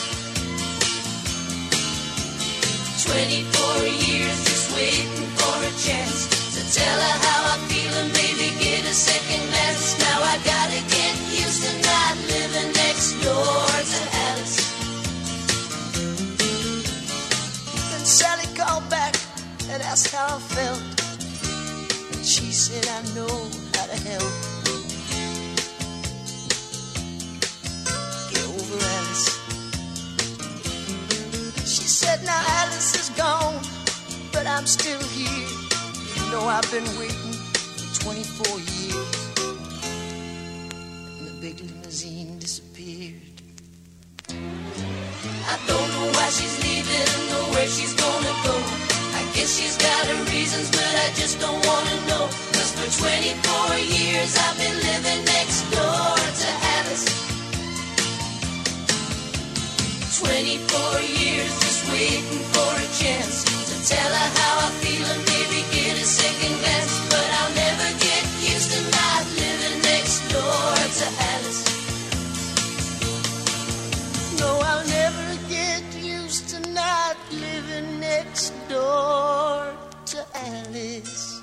24 years just waiting for a chance to tell her how I feel and maybe get a second glance. Now I gotta get used to not living asked how I felt. And she said, I know how to help. Get over Alice. She said, Now Alice is gone, but I'm still here. You know I've been waiting for 24 years. And the big limousine disappeared. I don't know why she's leaving or got her reasons, but I just don't wanna know. Cause for 24 years I've been living next door to Alice. 24 years just waiting for a chance to tell her how I feel living next door to Alice.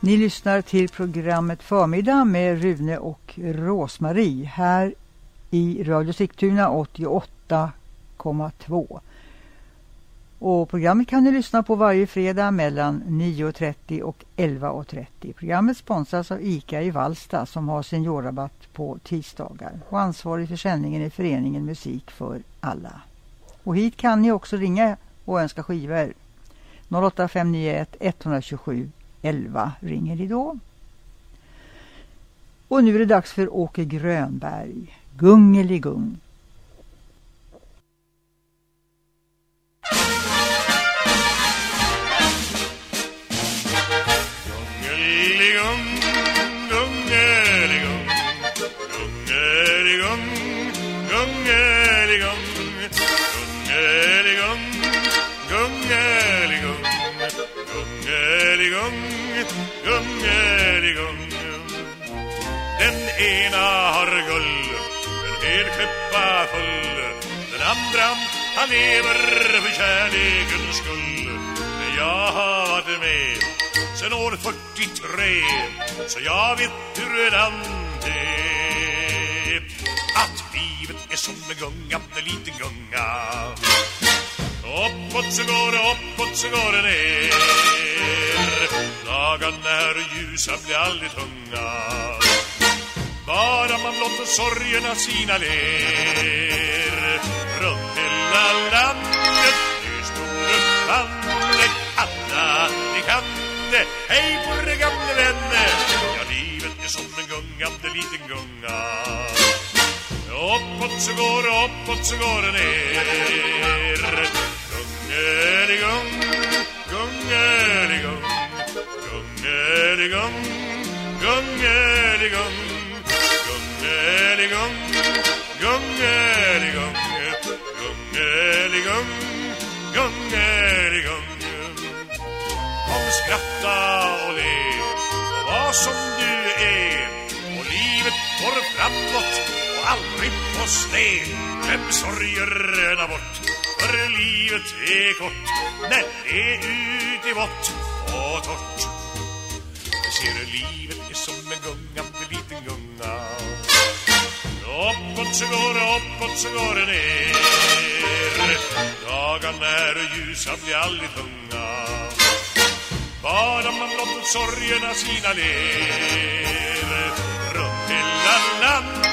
Ni lyssnar till programmet Förmiddag med Rune och Rosmarie här i Radio Sigtuna 88,2. Och programmet kan ni lyssna på varje fredag mellan 9.30 och 11.30. Programmet sponsras av ICA i Valsta som har seniorrabatt på tisdagar. Och ansvarig för sändningen är föreningen Musik för alla. Och hit kan ni också ringa och önska skivor. 08591 127 11 ringer ni då. Och nu är det dags för Åke Grönberg. Gungeligung. Gungeligung, gungeligung Gungeligung, gungeligung gungeligum. Den ena har guld, en hel skeppa full. Den andra, han lever för kärlekens skull. Jag har varit med sen år 43 Så jag vet hur det är livet som en gungande liten gunga. Uppåt så går det, uppåt så går det ner. Dagarna är ljusa blir aldrig tunga. Bara man låter sorgerna sina ler. Runt hela landet du store landet Alla ni kan det. Hej på det gamla vänner. Ja, livet är som en gungande liten gunga så går det, uppåt så går det ner. Gungeligung, gungeligung Gungeligung, gungeligung Gungeligung, gungeligung Gungeligung, gungeligung Kom skratta och le och var som du är Och livet går framåt aldrig på sned Glöm sorgerna bort för livet är kort. När det är ut i vått och torrt. Du ser livet är som en gunga, en liten gunga. Uppåt så går det, uppåt så går det ner. Dagarna är ljusa blir aldrig tunga. Bara man låter sorgerna sina ler. Runt hela landet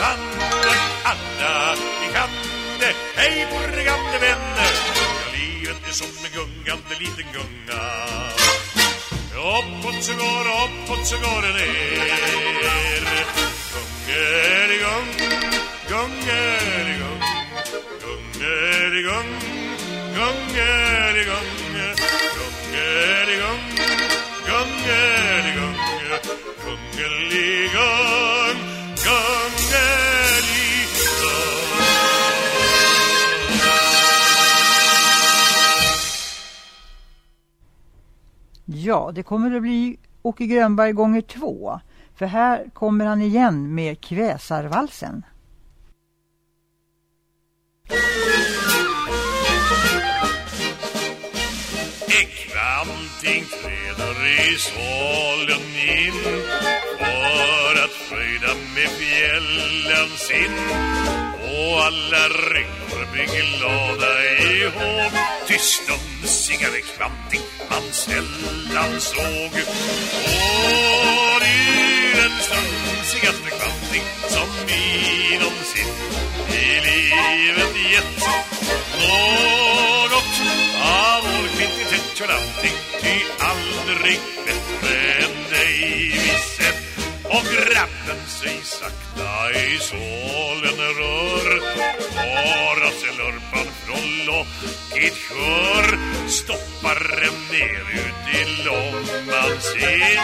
landet Alla vi kan det Hej våra gamla vänner. Ja, livet är som en gungande liten gunga. Uppåt så går det, uppåt så går det ner. Gungeliggung, gungeliggung Gungeliggung, gungeliggung Gungeliggung, gungeliggung Gungeliggung, Ja, det kommer att bli Åke Grönberg gånger två. För här kommer han igen med Kväsarvalsen. Ekvanting träder i svalen in för att fröjda med fjällen sin. Och alla rynkor blir glada i håg. Ty stunsigare kvanting man sällan såg. Och i en stund sexigaste kvantning som vi någonsin i livet gett. Något av vår kvintitet och allting ty aldrig bättre än dig vi sett och grabben sig sakta i solen rör. Bara sig lurpan från locket kör Stoppar en ner ut i långan sin.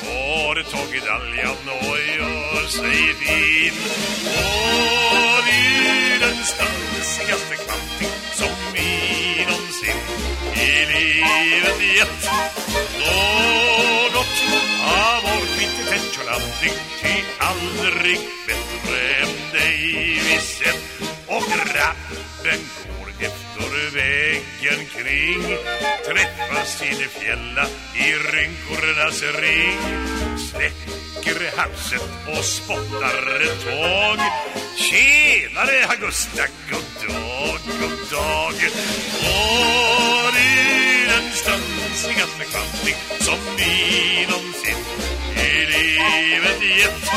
Får tag i daljan och gör sig fin. Och det är den stansigaste kvanting som vi i livet gett Något av vår kvintitet och landning aldrig bättre än dig vi sett. Och grabben går väggen kring Träffas i det fjälla i rynkornas ring. Släcker halset och spottar ett tåg. Tjenare Augusta, god dag, god dag. Och det är den stansigaste kvantning som vi någonsin i livet gett.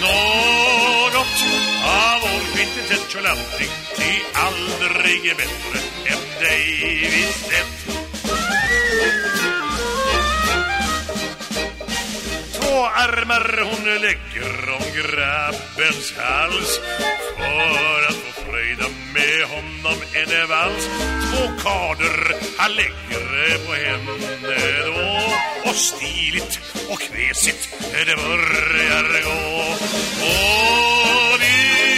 Någon av vår ett och Det aldrig är bättre än dig vi Två armar hon lägger om grabbens hals. För att få fröjda med honom en vals. Två kader han lägger på henne då. Och stiligt och kväsigt det börjar gå. Och det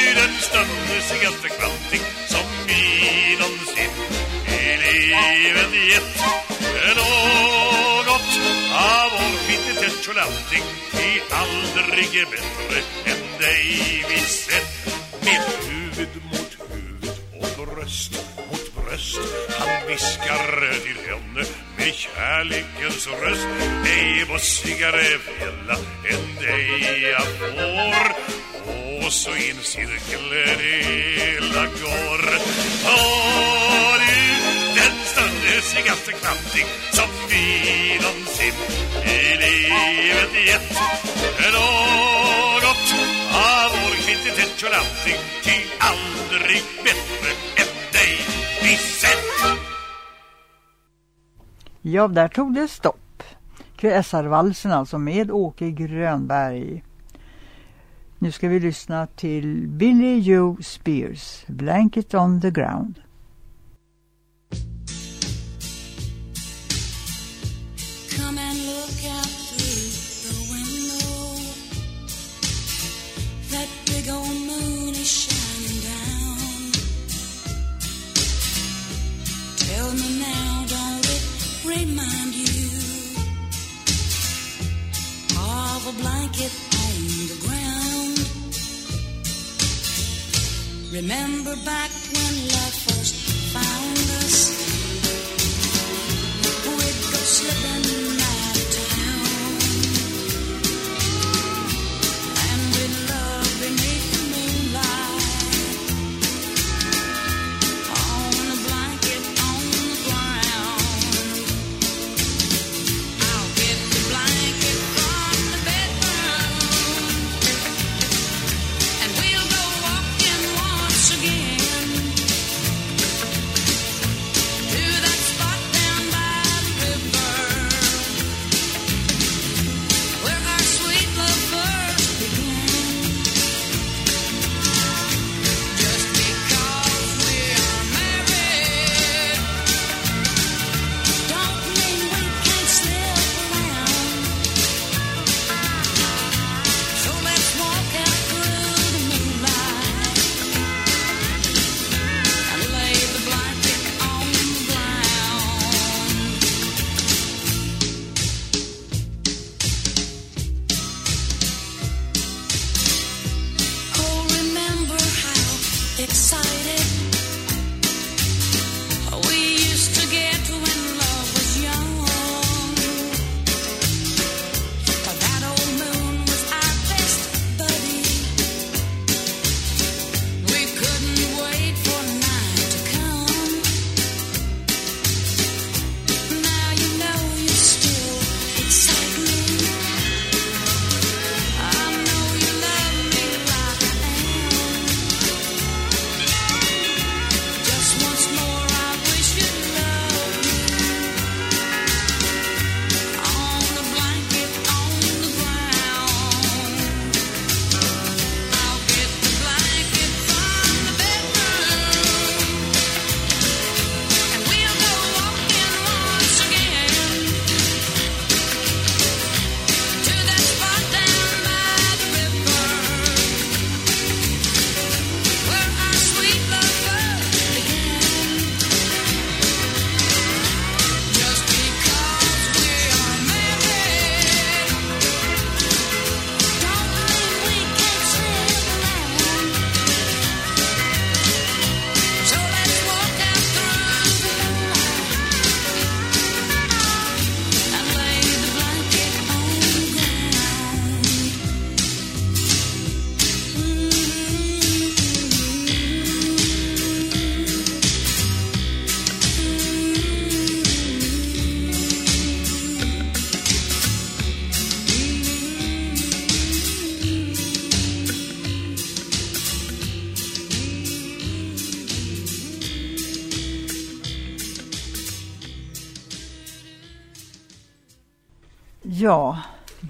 är den stunsigaste kvanting som vi någonsin i livet gett. Då mat av vår kvintitet och är aldrig är bättre än dig vi sett. Med huvud mot huvud och bröst mot bröst Han viskar till henne med kärlekens röst. Ej bussigare fjälla än dig jag får. Och så i en cirkel det hela går. Tar mysigaste kvanting som vi någonsin i livet gett Något av vår kvintitet och lanting Ty aldrig bättre än dig vi sett Ja, där tog det stopp. Kväsarvalsen alltså med Åke Grönberg. Nu ska vi lyssna till Billy Joe Spears, Blanket on the ground. Of a blanket on the ground? Remember back when love first found us? We'd go slipping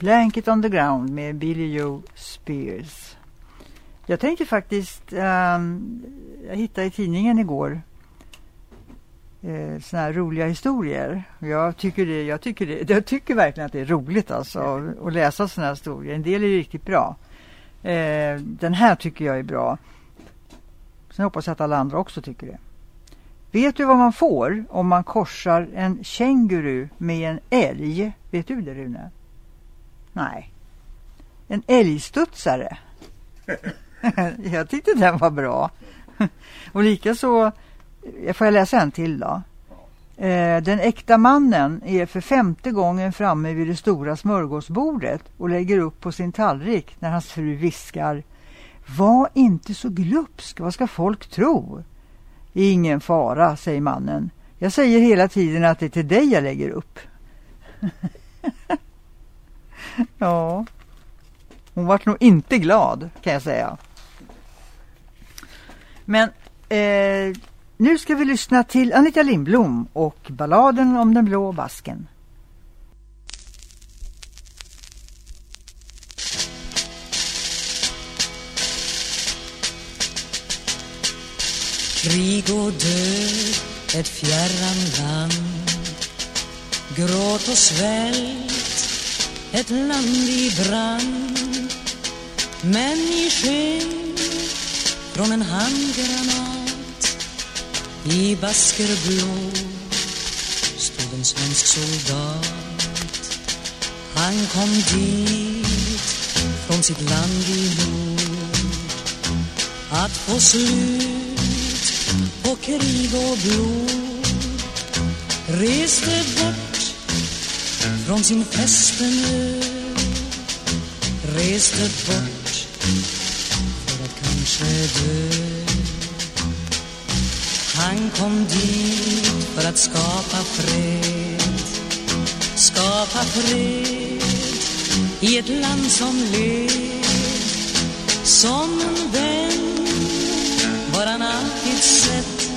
Blanket on the ground med Billy Joe Spears. Jag tänkte faktiskt, ehm, jag hittade i tidningen igår eh, såna här roliga historier. Jag tycker, det, jag, tycker det, jag tycker verkligen att det är roligt alltså att läsa såna här historier. En del är riktigt bra. Eh, den här tycker jag är bra. Sen hoppas jag att alla andra också tycker det. Vet du vad man får om man korsar en känguru med en älg? Vet du det Rune? Nej. En älgstudsare. jag tyckte den var bra. Och likaså, jag får jag läsa en till då. Eh, den äkta mannen är för femte gången framme vid det stora smörgåsbordet och lägger upp på sin tallrik när hans fru viskar Var inte så glupsk, vad ska folk tro? Ingen fara, säger mannen. Jag säger hela tiden att det är till dig jag lägger upp. ja, hon vart nog inte glad kan jag säga. Men eh, nu ska vi lyssna till Anita Lindblom och balladen om den blå basken. Krig och död, ett fjärran land Gråt och svält, ett land i brand. Men i sken från en handgranat. I baskerblå stod en svensk soldat. Han kom dit från sitt land i nord. Att få slut på krig och blod. Reste bort från sin fästenö Reste bort för att kanske dö. Han kom dit för att skapa fred Skapa fred i ett land som led. Som en vän var han alltid sett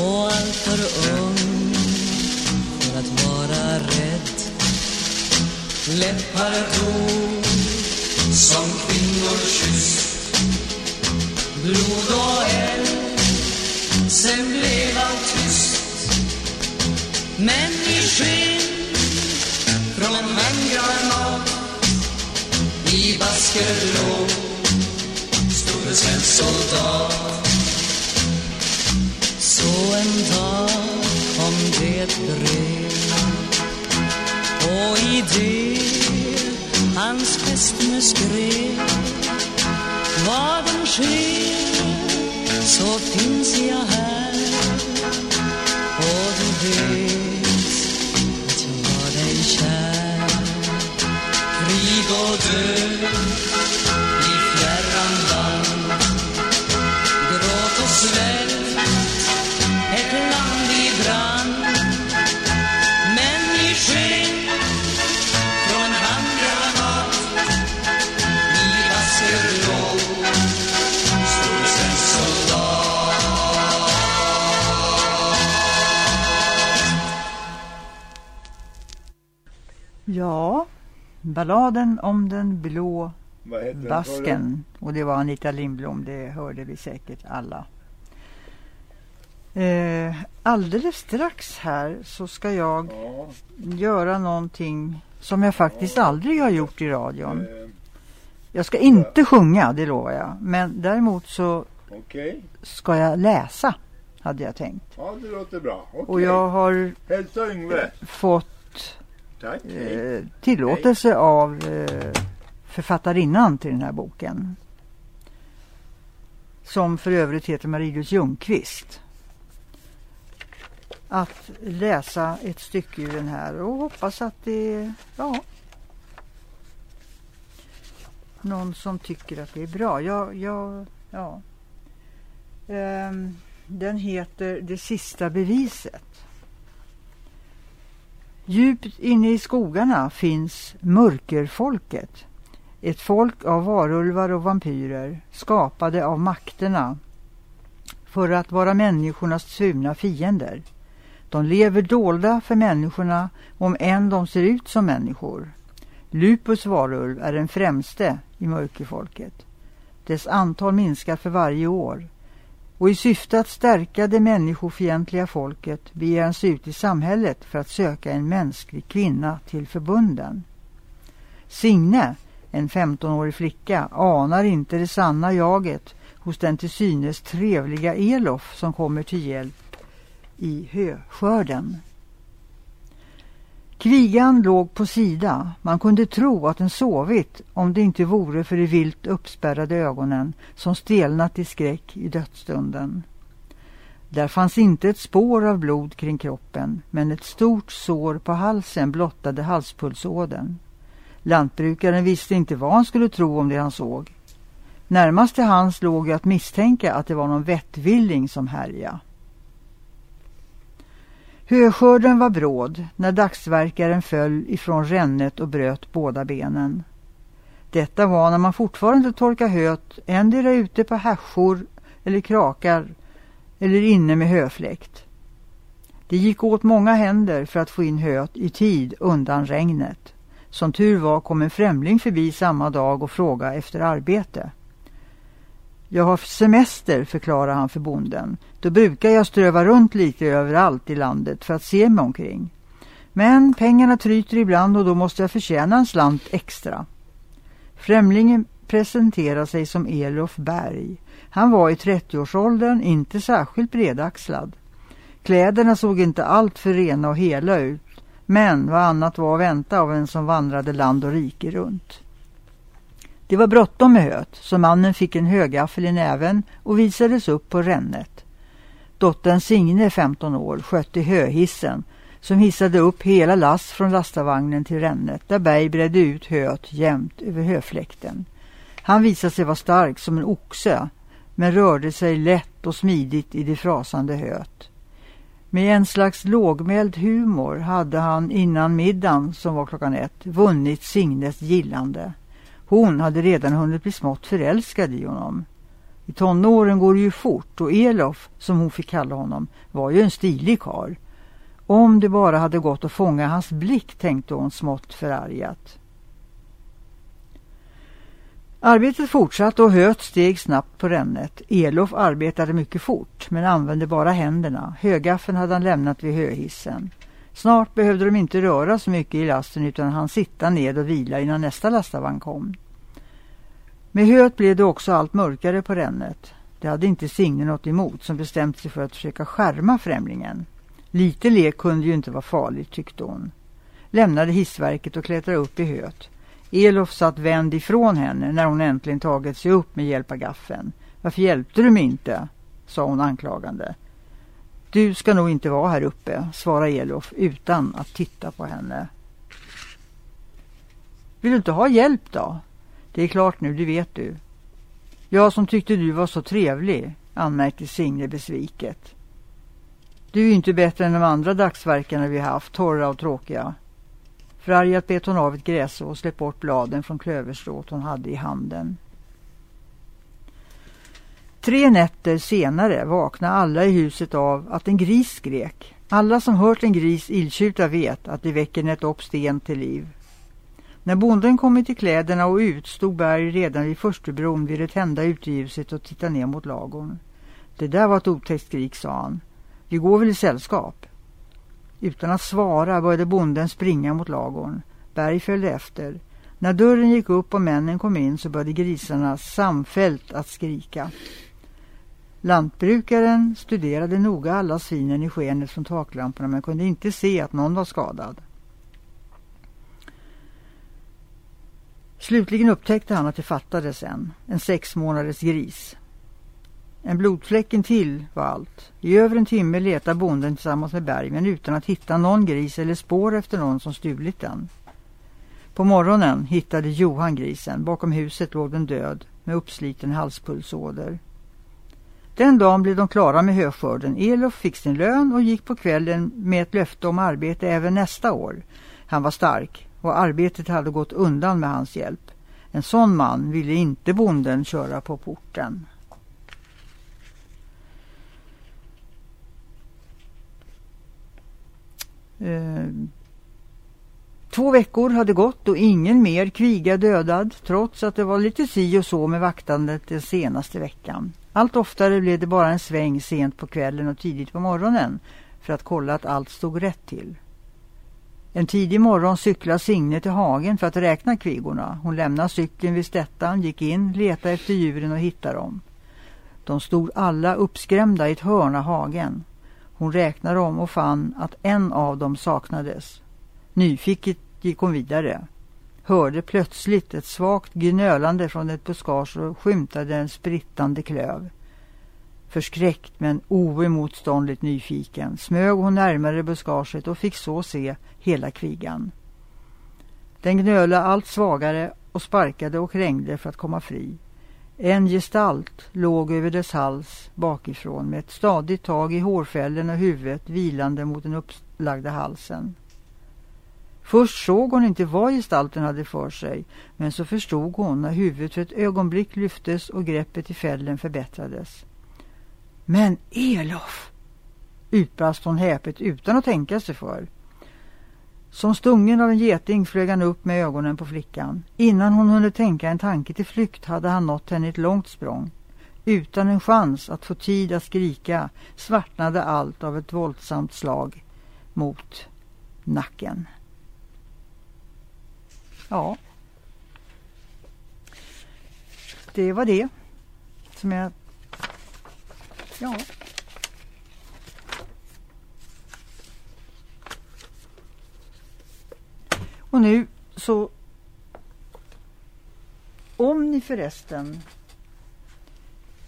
och alltför ung för ung rädd Läppar dog som kvinnor kysst Blod och eld, sen blev allt tyst. Men i skinn från en i baskerblå stod en svensk soldat. Så en dag kom det ett brev och i det hans fästmö skrev Vad än sker så finns jag här. Och du vet att jag har dig kär. Krig och död. Ja, balladen om den blå basken. Och det var Anita Lindblom, det hörde vi säkert alla. Eh, alldeles strax här så ska jag göra någonting som jag faktiskt aldrig har gjort i radion. Jag ska inte sjunga, det lovar jag. Men däremot så Okej. ska jag läsa, hade jag tänkt. Ja, det låter bra. Okej. Och jag har fått Tack. Hej. eh, tillåtelse av eh, författarinnan till den här boken. Som för övrigt heter Marie-Louise Ljungqvist. Att läsa ett stycke ur den här och hoppas att det ja, någon som tycker att det är bra. Jag, jag, ja. Ehm, den heter Det sista beviset. Djupt inne i skogarna finns mörkerfolket. Ett folk av varulvar och vampyrer skapade av makterna för att vara människornas svurna fiender. De lever dolda för människorna om än de ser ut som människor. Lupus varulv är den främste i mörkerfolket. Dess antal minskar för varje år. Och i syfte att stärka det människofientliga folket beger han sig ut i samhället för att söka en mänsklig kvinna till förbunden. Signe, en 15-årig flicka, anar inte det sanna jaget hos den till synes trevliga Elof som kommer till hjälp i höskörden. Kvigan låg på sida. Man kunde tro att den sovit om det inte vore för de vilt uppspärrade ögonen som stelnat i skräck i dödsstunden. Där fanns inte ett spår av blod kring kroppen men ett stort sår på halsen blottade halspulsådern. Lantbrukaren visste inte vad han skulle tro om det han såg. Närmast till hans låg att misstänka att det var någon vettvilling som härjade. Höskörden var bråd när dagsverkaren föll ifrån rännet och bröt båda benen. Detta var när man fortfarande torkade höet endera ute på härsor eller krakar eller inne med höfläkt. Det gick åt många händer för att få in höet i tid undan regnet. Som tur var kom en främling förbi samma dag och frågade efter arbete. Jag har semester, förklarar han för bonden. Då brukar jag ströva runt lite överallt i landet för att se mig omkring. Men pengarna tryter ibland och då måste jag förtjäna en slant extra. Främlingen presenterar sig som Elof Berg. Han var i 30-årsåldern, inte särskilt bredaxlad. Kläderna såg inte allt för rena och hela ut, men vad annat var att vänta av en som vandrade land och rike runt. Det var bråttom med höet, så mannen fick en högaffel i näven och visades upp på rännet. Dottern Signe, 15 år, skötte höhissen som hissade upp hela last från lastarvagnen till rännet där Berg bredde ut höet jämnt över höfläkten. Han visade sig vara stark som en oxe men rörde sig lätt och smidigt i det frasande höet. Med en slags lågmäld humor hade han innan middagen, som var klockan ett, vunnit Signes gillande. Hon hade redan hunnit bli smått förälskad i honom. I tonåren går det ju fort och Elof, som hon fick kalla honom, var ju en stilig karl. Om det bara hade gått att fånga hans blick, tänkte hon smått förargat. Arbetet fortsatte och höet steg snabbt på rännet. Elof arbetade mycket fort men använde bara händerna. Högaffeln hade han lämnat vid höhissen. Snart behövde de inte röra så mycket i lasten utan han sitta ned och vila innan nästa lastavagn kom. Med höet blev det också allt mörkare på rännet. Det hade inte Signe något emot som bestämt sig för att försöka skärma främlingen. Lite lek kunde ju inte vara farligt tyckte hon. Lämnade hissverket och klättrade upp i höet. Elof satt vänd ifrån henne när hon äntligen tagit sig upp med hjälp av gaffeln. Varför hjälpte du mig inte? sa hon anklagande. Du ska nog inte vara här uppe, svarade Elof utan att titta på henne. Vill du inte ha hjälp då? Det är klart nu, det vet du. Jag som tyckte du var så trevlig, anmärkte Signe besviket. Du är ju inte bättre än de andra dagsverkarna vi haft, torra och tråkiga. Förargat bet hon av ett gräså och släppte bort bladen från klöverstrået hon hade i handen. Tre nätter senare vaknade alla i huset av att en gris skrek. Alla som hört en gris illtjuta vet att det väcker ett upp sten till liv. När bonden kommit i kläderna och ut stod Berg redan vid förstubron vid det tända uteljuset och tittade ner mot lagorn. Det där var ett otäckt skrik, sa han. Vi går väl i sällskap? Utan att svara började bonden springa mot lagorn. Berg följde efter. När dörren gick upp och männen kom in så började grisarna samfällt att skrika. Lantbrukaren studerade noga alla svinen i skenet från taklamporna men kunde inte se att någon var skadad. Slutligen upptäckte han att det fattades en, en sex månaders gris. En blodfläcken till var allt. I över en timme letade bonden tillsammans med Berg men utan att hitta någon gris eller spår efter någon som stulit den. På morgonen hittade Johan grisen. Bakom huset låg den död med uppsliten halspulsåder. Den dagen blev de klara med höskörden. Elof fick sin lön och gick på kvällen med ett löfte om arbete även nästa år. Han var stark och arbetet hade gått undan med hans hjälp. En sån man ville inte bonden köra på porten. Eh, två veckor hade gått och ingen mer kviga dödad trots att det var lite si och så med vaktandet den senaste veckan. Allt oftare blev det bara en sväng sent på kvällen och tidigt på morgonen för att kolla att allt stod rätt till. En tidig morgon cyklade Signe till hagen för att räkna kvigorna. Hon lämnade cykeln vid stättan, gick in, letade efter djuren och hittade dem. De stod alla uppskrämda i ett hörn av hagen. Hon räknade dem och fann att en av dem saknades. Nyfiket gick hon vidare. Hörde plötsligt ett svagt gnölande från ett buskage och skymtade en sprittande klöv. Förskräckt men oemotståndligt nyfiken smög hon närmare buskaget och fick så se hela kvigan. Den gnölade allt svagare och sparkade och krängde för att komma fri. En gestalt låg över dess hals bakifrån med ett stadigt tag i hårfällen och huvudet vilande mot den upplagda halsen. Först såg hon inte vad gestalten hade för sig, men så förstod hon när huvudet för ett ögonblick lyftes och greppet i fällen förbättrades. Men Elof! utbrast hon häpet utan att tänka sig för. Som stungen av en geting flög han upp med ögonen på flickan. Innan hon hunnit tänka en tanke till flykt hade han nått henne ett långt språng. Utan en chans att få tid att skrika svartnade allt av ett våldsamt slag mot nacken. Ja. Det var det som jag... Ja. Och nu så... Om ni förresten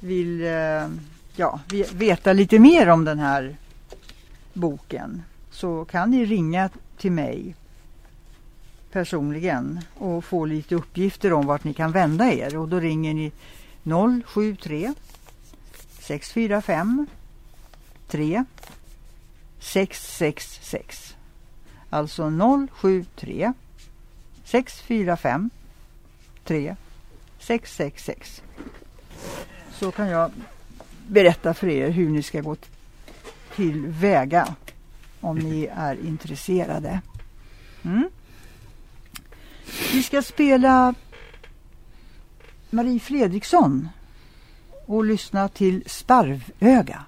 vill eh, ja, veta lite mer om den här boken så kan ni ringa till mig personligen och få lite uppgifter om vart ni kan vända er. Och då ringer ni 073 645 3 666. Alltså 073 645 3 666. Så kan jag berätta för er hur ni ska gå till väga om ni är intresserade. Mm. Vi ska spela Marie Fredriksson och lyssna till Sparvöga.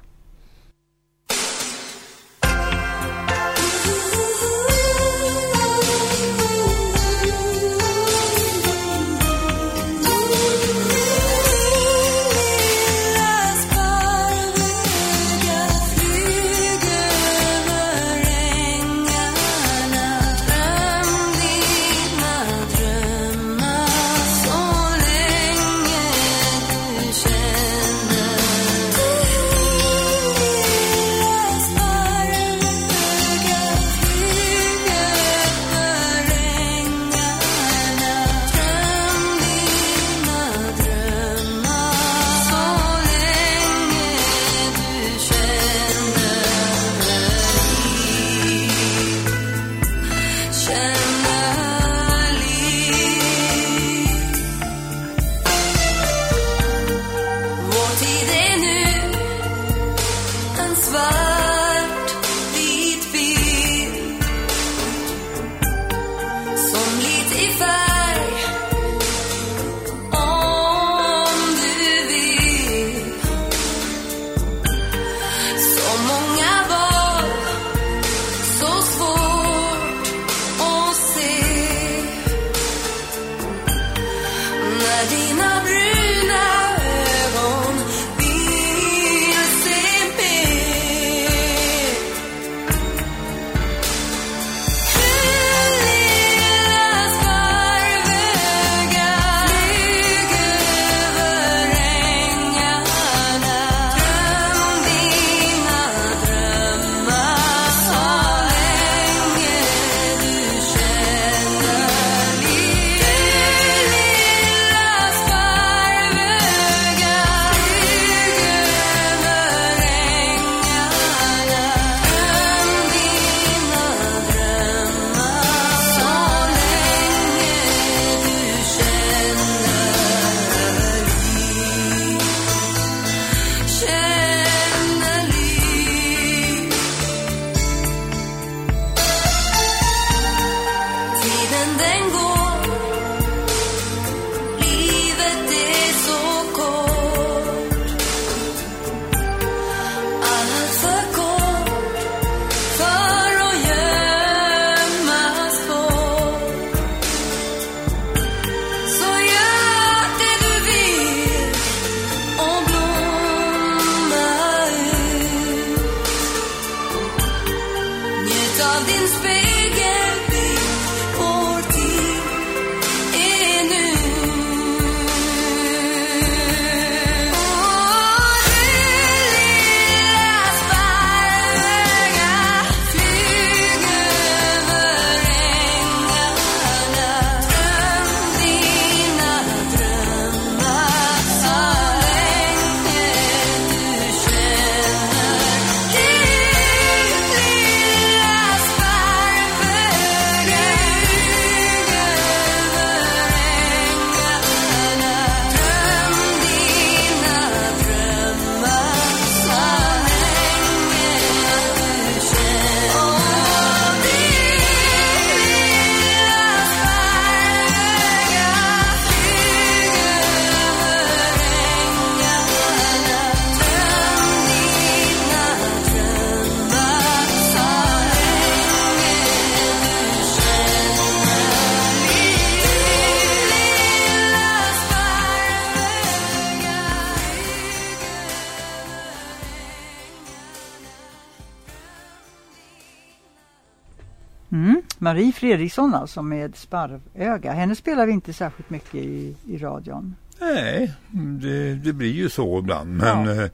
Mm. Marie Fredriksson alltså med sparvöga. Henne spelar vi inte särskilt mycket i, i radion. Nej, det, det blir ju så ibland. Men eh,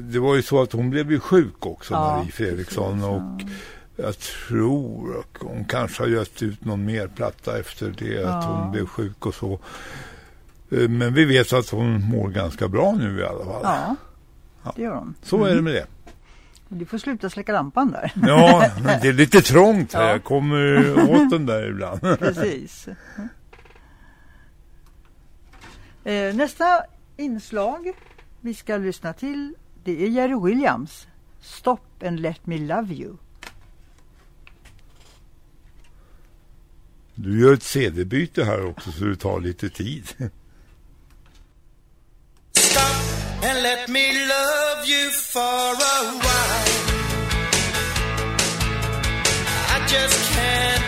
det var ju så att hon blev ju sjuk också, Ja, Marie Fredriksson. Och jag tror att hon kanske har gett ut någon mer platta efter det, att Ja. hon blev sjuk och så. Eh, Men vi vet att hon mår ganska bra nu i alla fall. Ja, det gör hon. Så är det med det. Du får sluta släcka lampan där. Ja, det är lite trångt här. Ja. Jag kommer åt den där ibland. Precis. Eh, nästa inslag vi ska lyssna till det är Jerry Williams. Stop and let me love you. Du gör ett CD-byte här också så det tar lite tid. and let me love you for a while. I just can't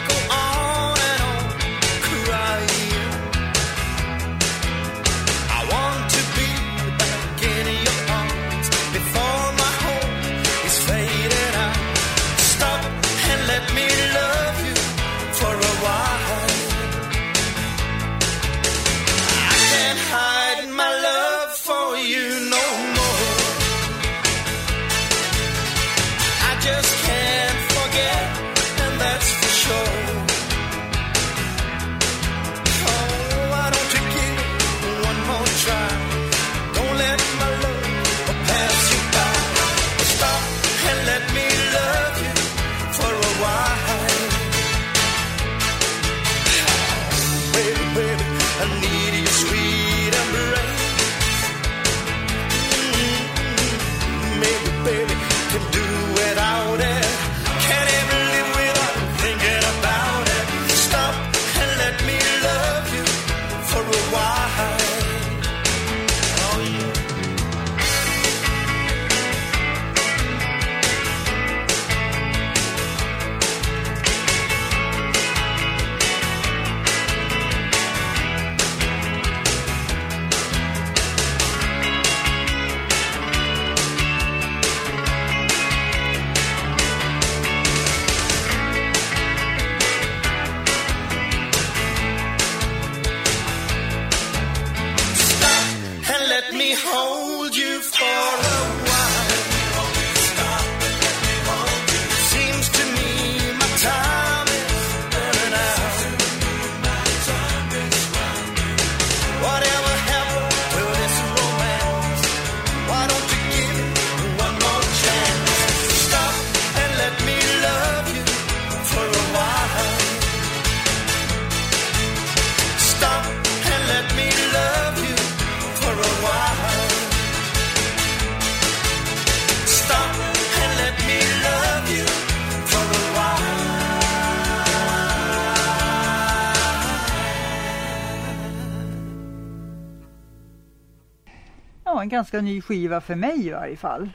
ganska ny skiva för mig i varje fall.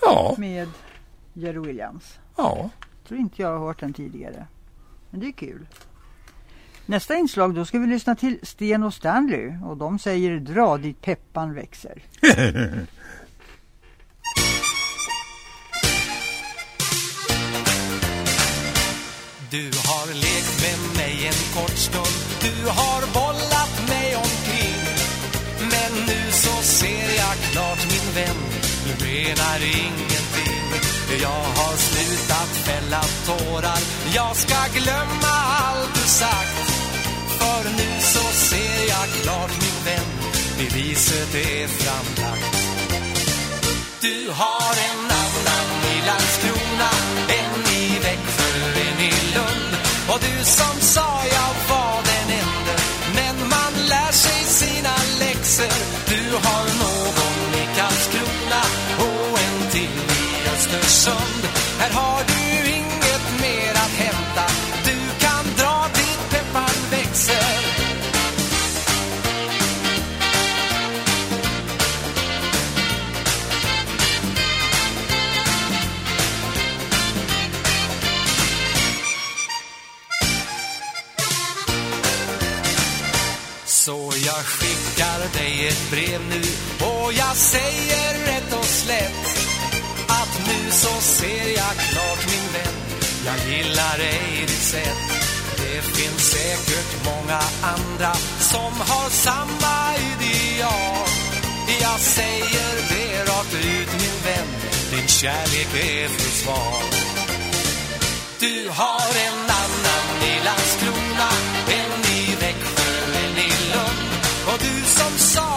Ja. Med Jerry Williams. Ja. Tror inte jag har hört den tidigare. Men det är kul. Nästa inslag då ska vi lyssna till Sten och Stanley och de säger dra dit peppan växer. Du har lekt med mig en kort stund Du har bollat ser jag klart min vän. Du menar ingenting. Jag har slutat fälla tårar. Jag ska glömma allt du sagt. För nu så ser jag klart min vän. Beviset är framlagt. Du har en annan i Landskrona En i Växjö, en i Lund. Och du som sa jag var den läxor Du har någon i Karlskrona Och en till i Östersund. Här har skickar dig ett brev nu och jag säger rätt och slätt att nu så ser jag klart min vän, jag gillar ej ditt sätt. Det finns säkert många andra som har samma ideal. Jag säger det rakt ut min vän, din kärlek är för sval. Du har en annan Och du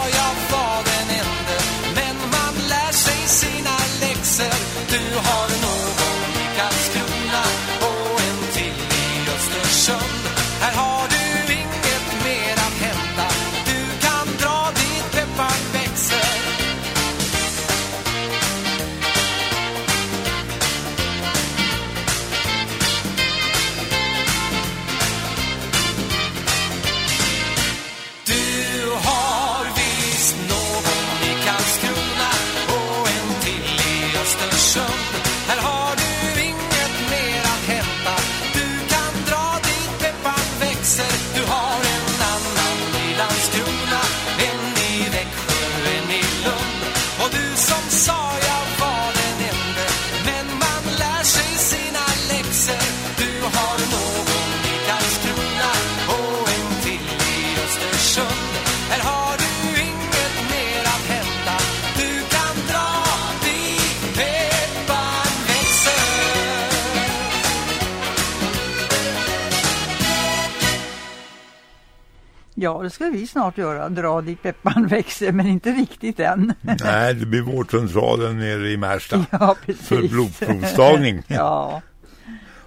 Ja, det ska vi snart göra. Dra dit pepparn växer, men inte riktigt än. Nej, det blir vårdcentralen nere i Märsta. Ja, precis. För blodprovstagning. ja.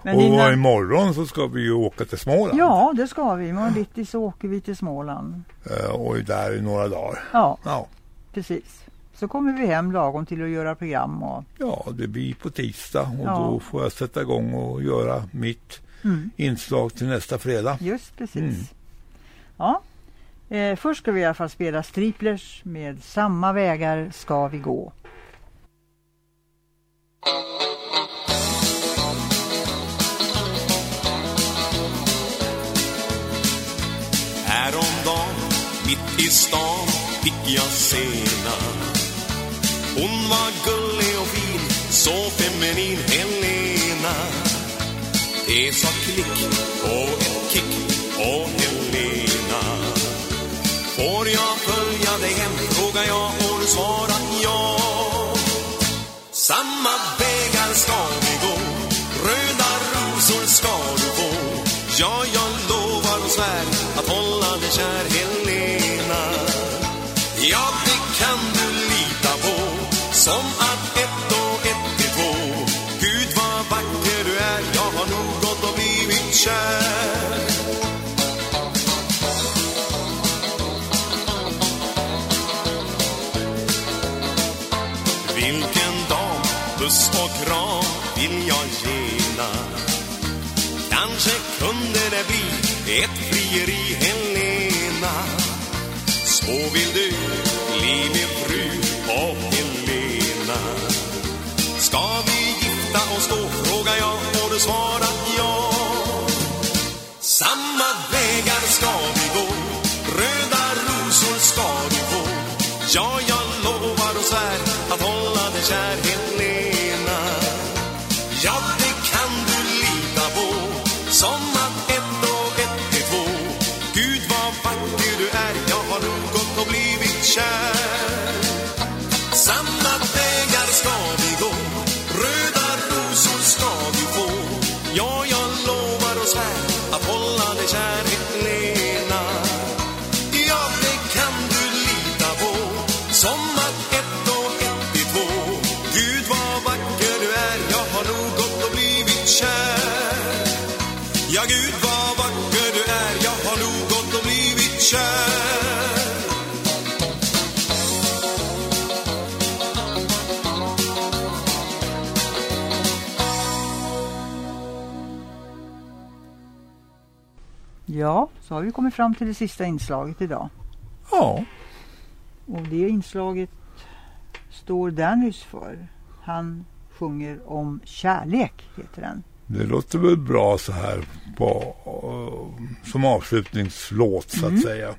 Men och innan- imorgon så ska vi ju åka till Småland. Ja, det ska vi. Imorgon bitti så åker vi till Småland. Eh, Och är där i några dagar. Ja, Ja. precis. Så kommer vi hem lagom till att göra program och Ja, det blir på tisdag och Ja. då får jag sätta igång och göra mitt Mm. inslag till nästa fredag. Just precis. Mm. Ja. Eh, först ska vi i alla fall spela Striplers med Samma vägar ska vi gå. Häromdagen, mitt i stan, fick jag sena Hon var gullig och fin, så feminin Helena Det sa klick och ett kick och Får jag följa dig hem, frågar jag och du svarar ja. Samma vägar ska vi gå, röda rosor ska du få. Ja, jag lovar och svär att hålla dig kär Helena. Ja, det kan du lita på. Som att ett och ett är två. Gud vad vacker du är. Jag har nog gått och blivit kär. Vill du bli min fru och Helena Ska vi gifta oss då, frågar jag. Och du svarar Ja, så har vi kommit fram till det sista inslaget idag. Ja. Och det inslaget står Dannys för. Han sjunger om kärlek, heter den. Det låter väl bra så här på, eh, som avslutningslåt så att Mm. säga.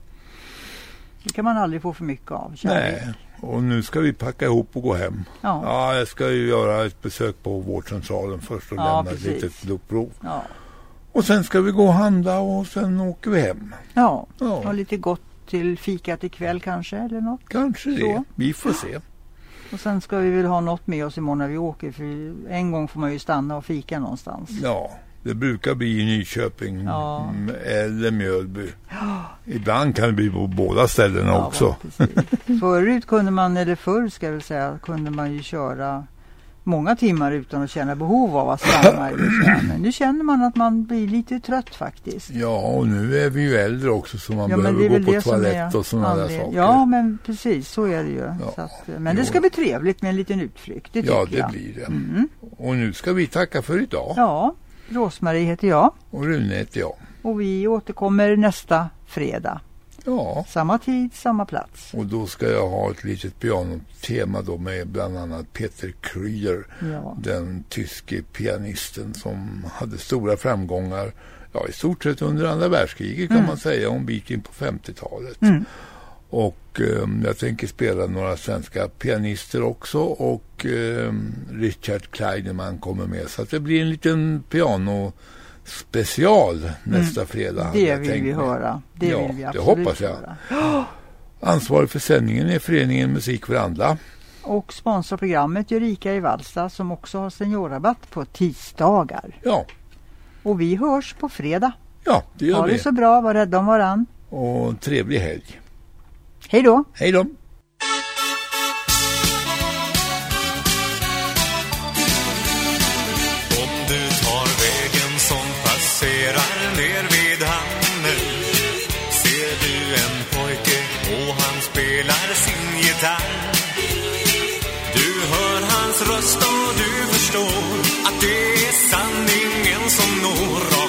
Det kan man aldrig få för mycket av, kärlek. Nej, och nu ska vi packa ihop och gå hem. Ja. ja jag ska ju göra ett besök på vårdcentralen först och Ja, lämna ett precis. litet blodprov. Ja. Och sen ska vi gå och handla och sen åker vi hem. Ja, Ja. och lite gott till fikat ikväll kanske eller något. Kanske det. Så. Vi får se. Och sen ska vi väl ha något med oss imorgon när vi åker för en gång får man ju stanna och fika någonstans. Ja, det brukar bli i Nyköping Ja. mm, eller Mjölby. Ibland kan det bli på båda ställena Ja, också. Förut kunde man, eller förr ska jag väl säga, kunde man ju köra många timmar utan att känna behov av att stanna. så. Men nu känner man att man blir lite trött faktiskt. Ja, och nu är vi ju äldre också så man Ja, det behöver gå på det toalett och sådana där saker. Ja, men precis så är det ju. Så att, men det Jo. ska bli trevligt med en liten utflykt, det ja, det jag. blir det. Mm. Och nu ska vi tacka för idag. Ja, Rosmarie heter jag Och Rune heter jag. och vi återkommer nästa fredag. Ja. Samma tid, samma plats. Och då ska jag ha ett litet pianotema då med bland annat Peter Krüger. Ja. Den tyske pianisten som hade stora framgångar. Ja, i stort sett under andra världskriget kan Mm. man säga en bit in på 50-talet. Mm. Och ehm, jag tänker spela några svenska pianister också och ehm, Richard Kleideman kommer med. Så att det blir en liten piano special nästa fredag. Mm. Det jag vill tänkt vi mig. höra. Det ja, vill vi det absolut hoppas jag. höra. Ansvarig för sändningen är föreningen Musik för andra. Och sponsrar programmet gör Rika i Valsta som också har seniorrabatt på tisdagar. Ja. Och vi hörs på fredag. Ja, det gör ha vi. det så bra, var rädda om varann. Och trevlig helg. Hej då! Hej då! Som når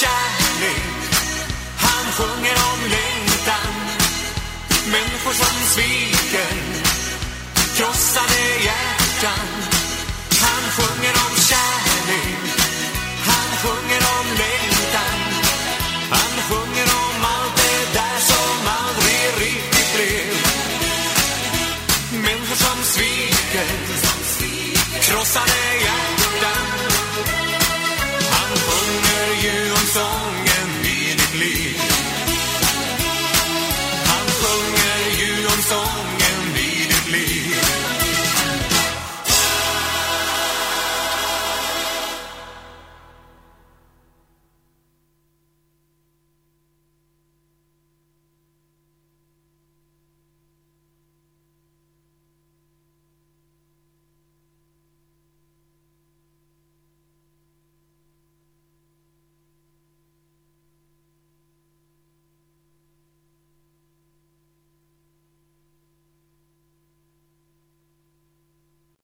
kärlek. Han sjunger om längtan. Människor som sviker. Krossade hjärtan.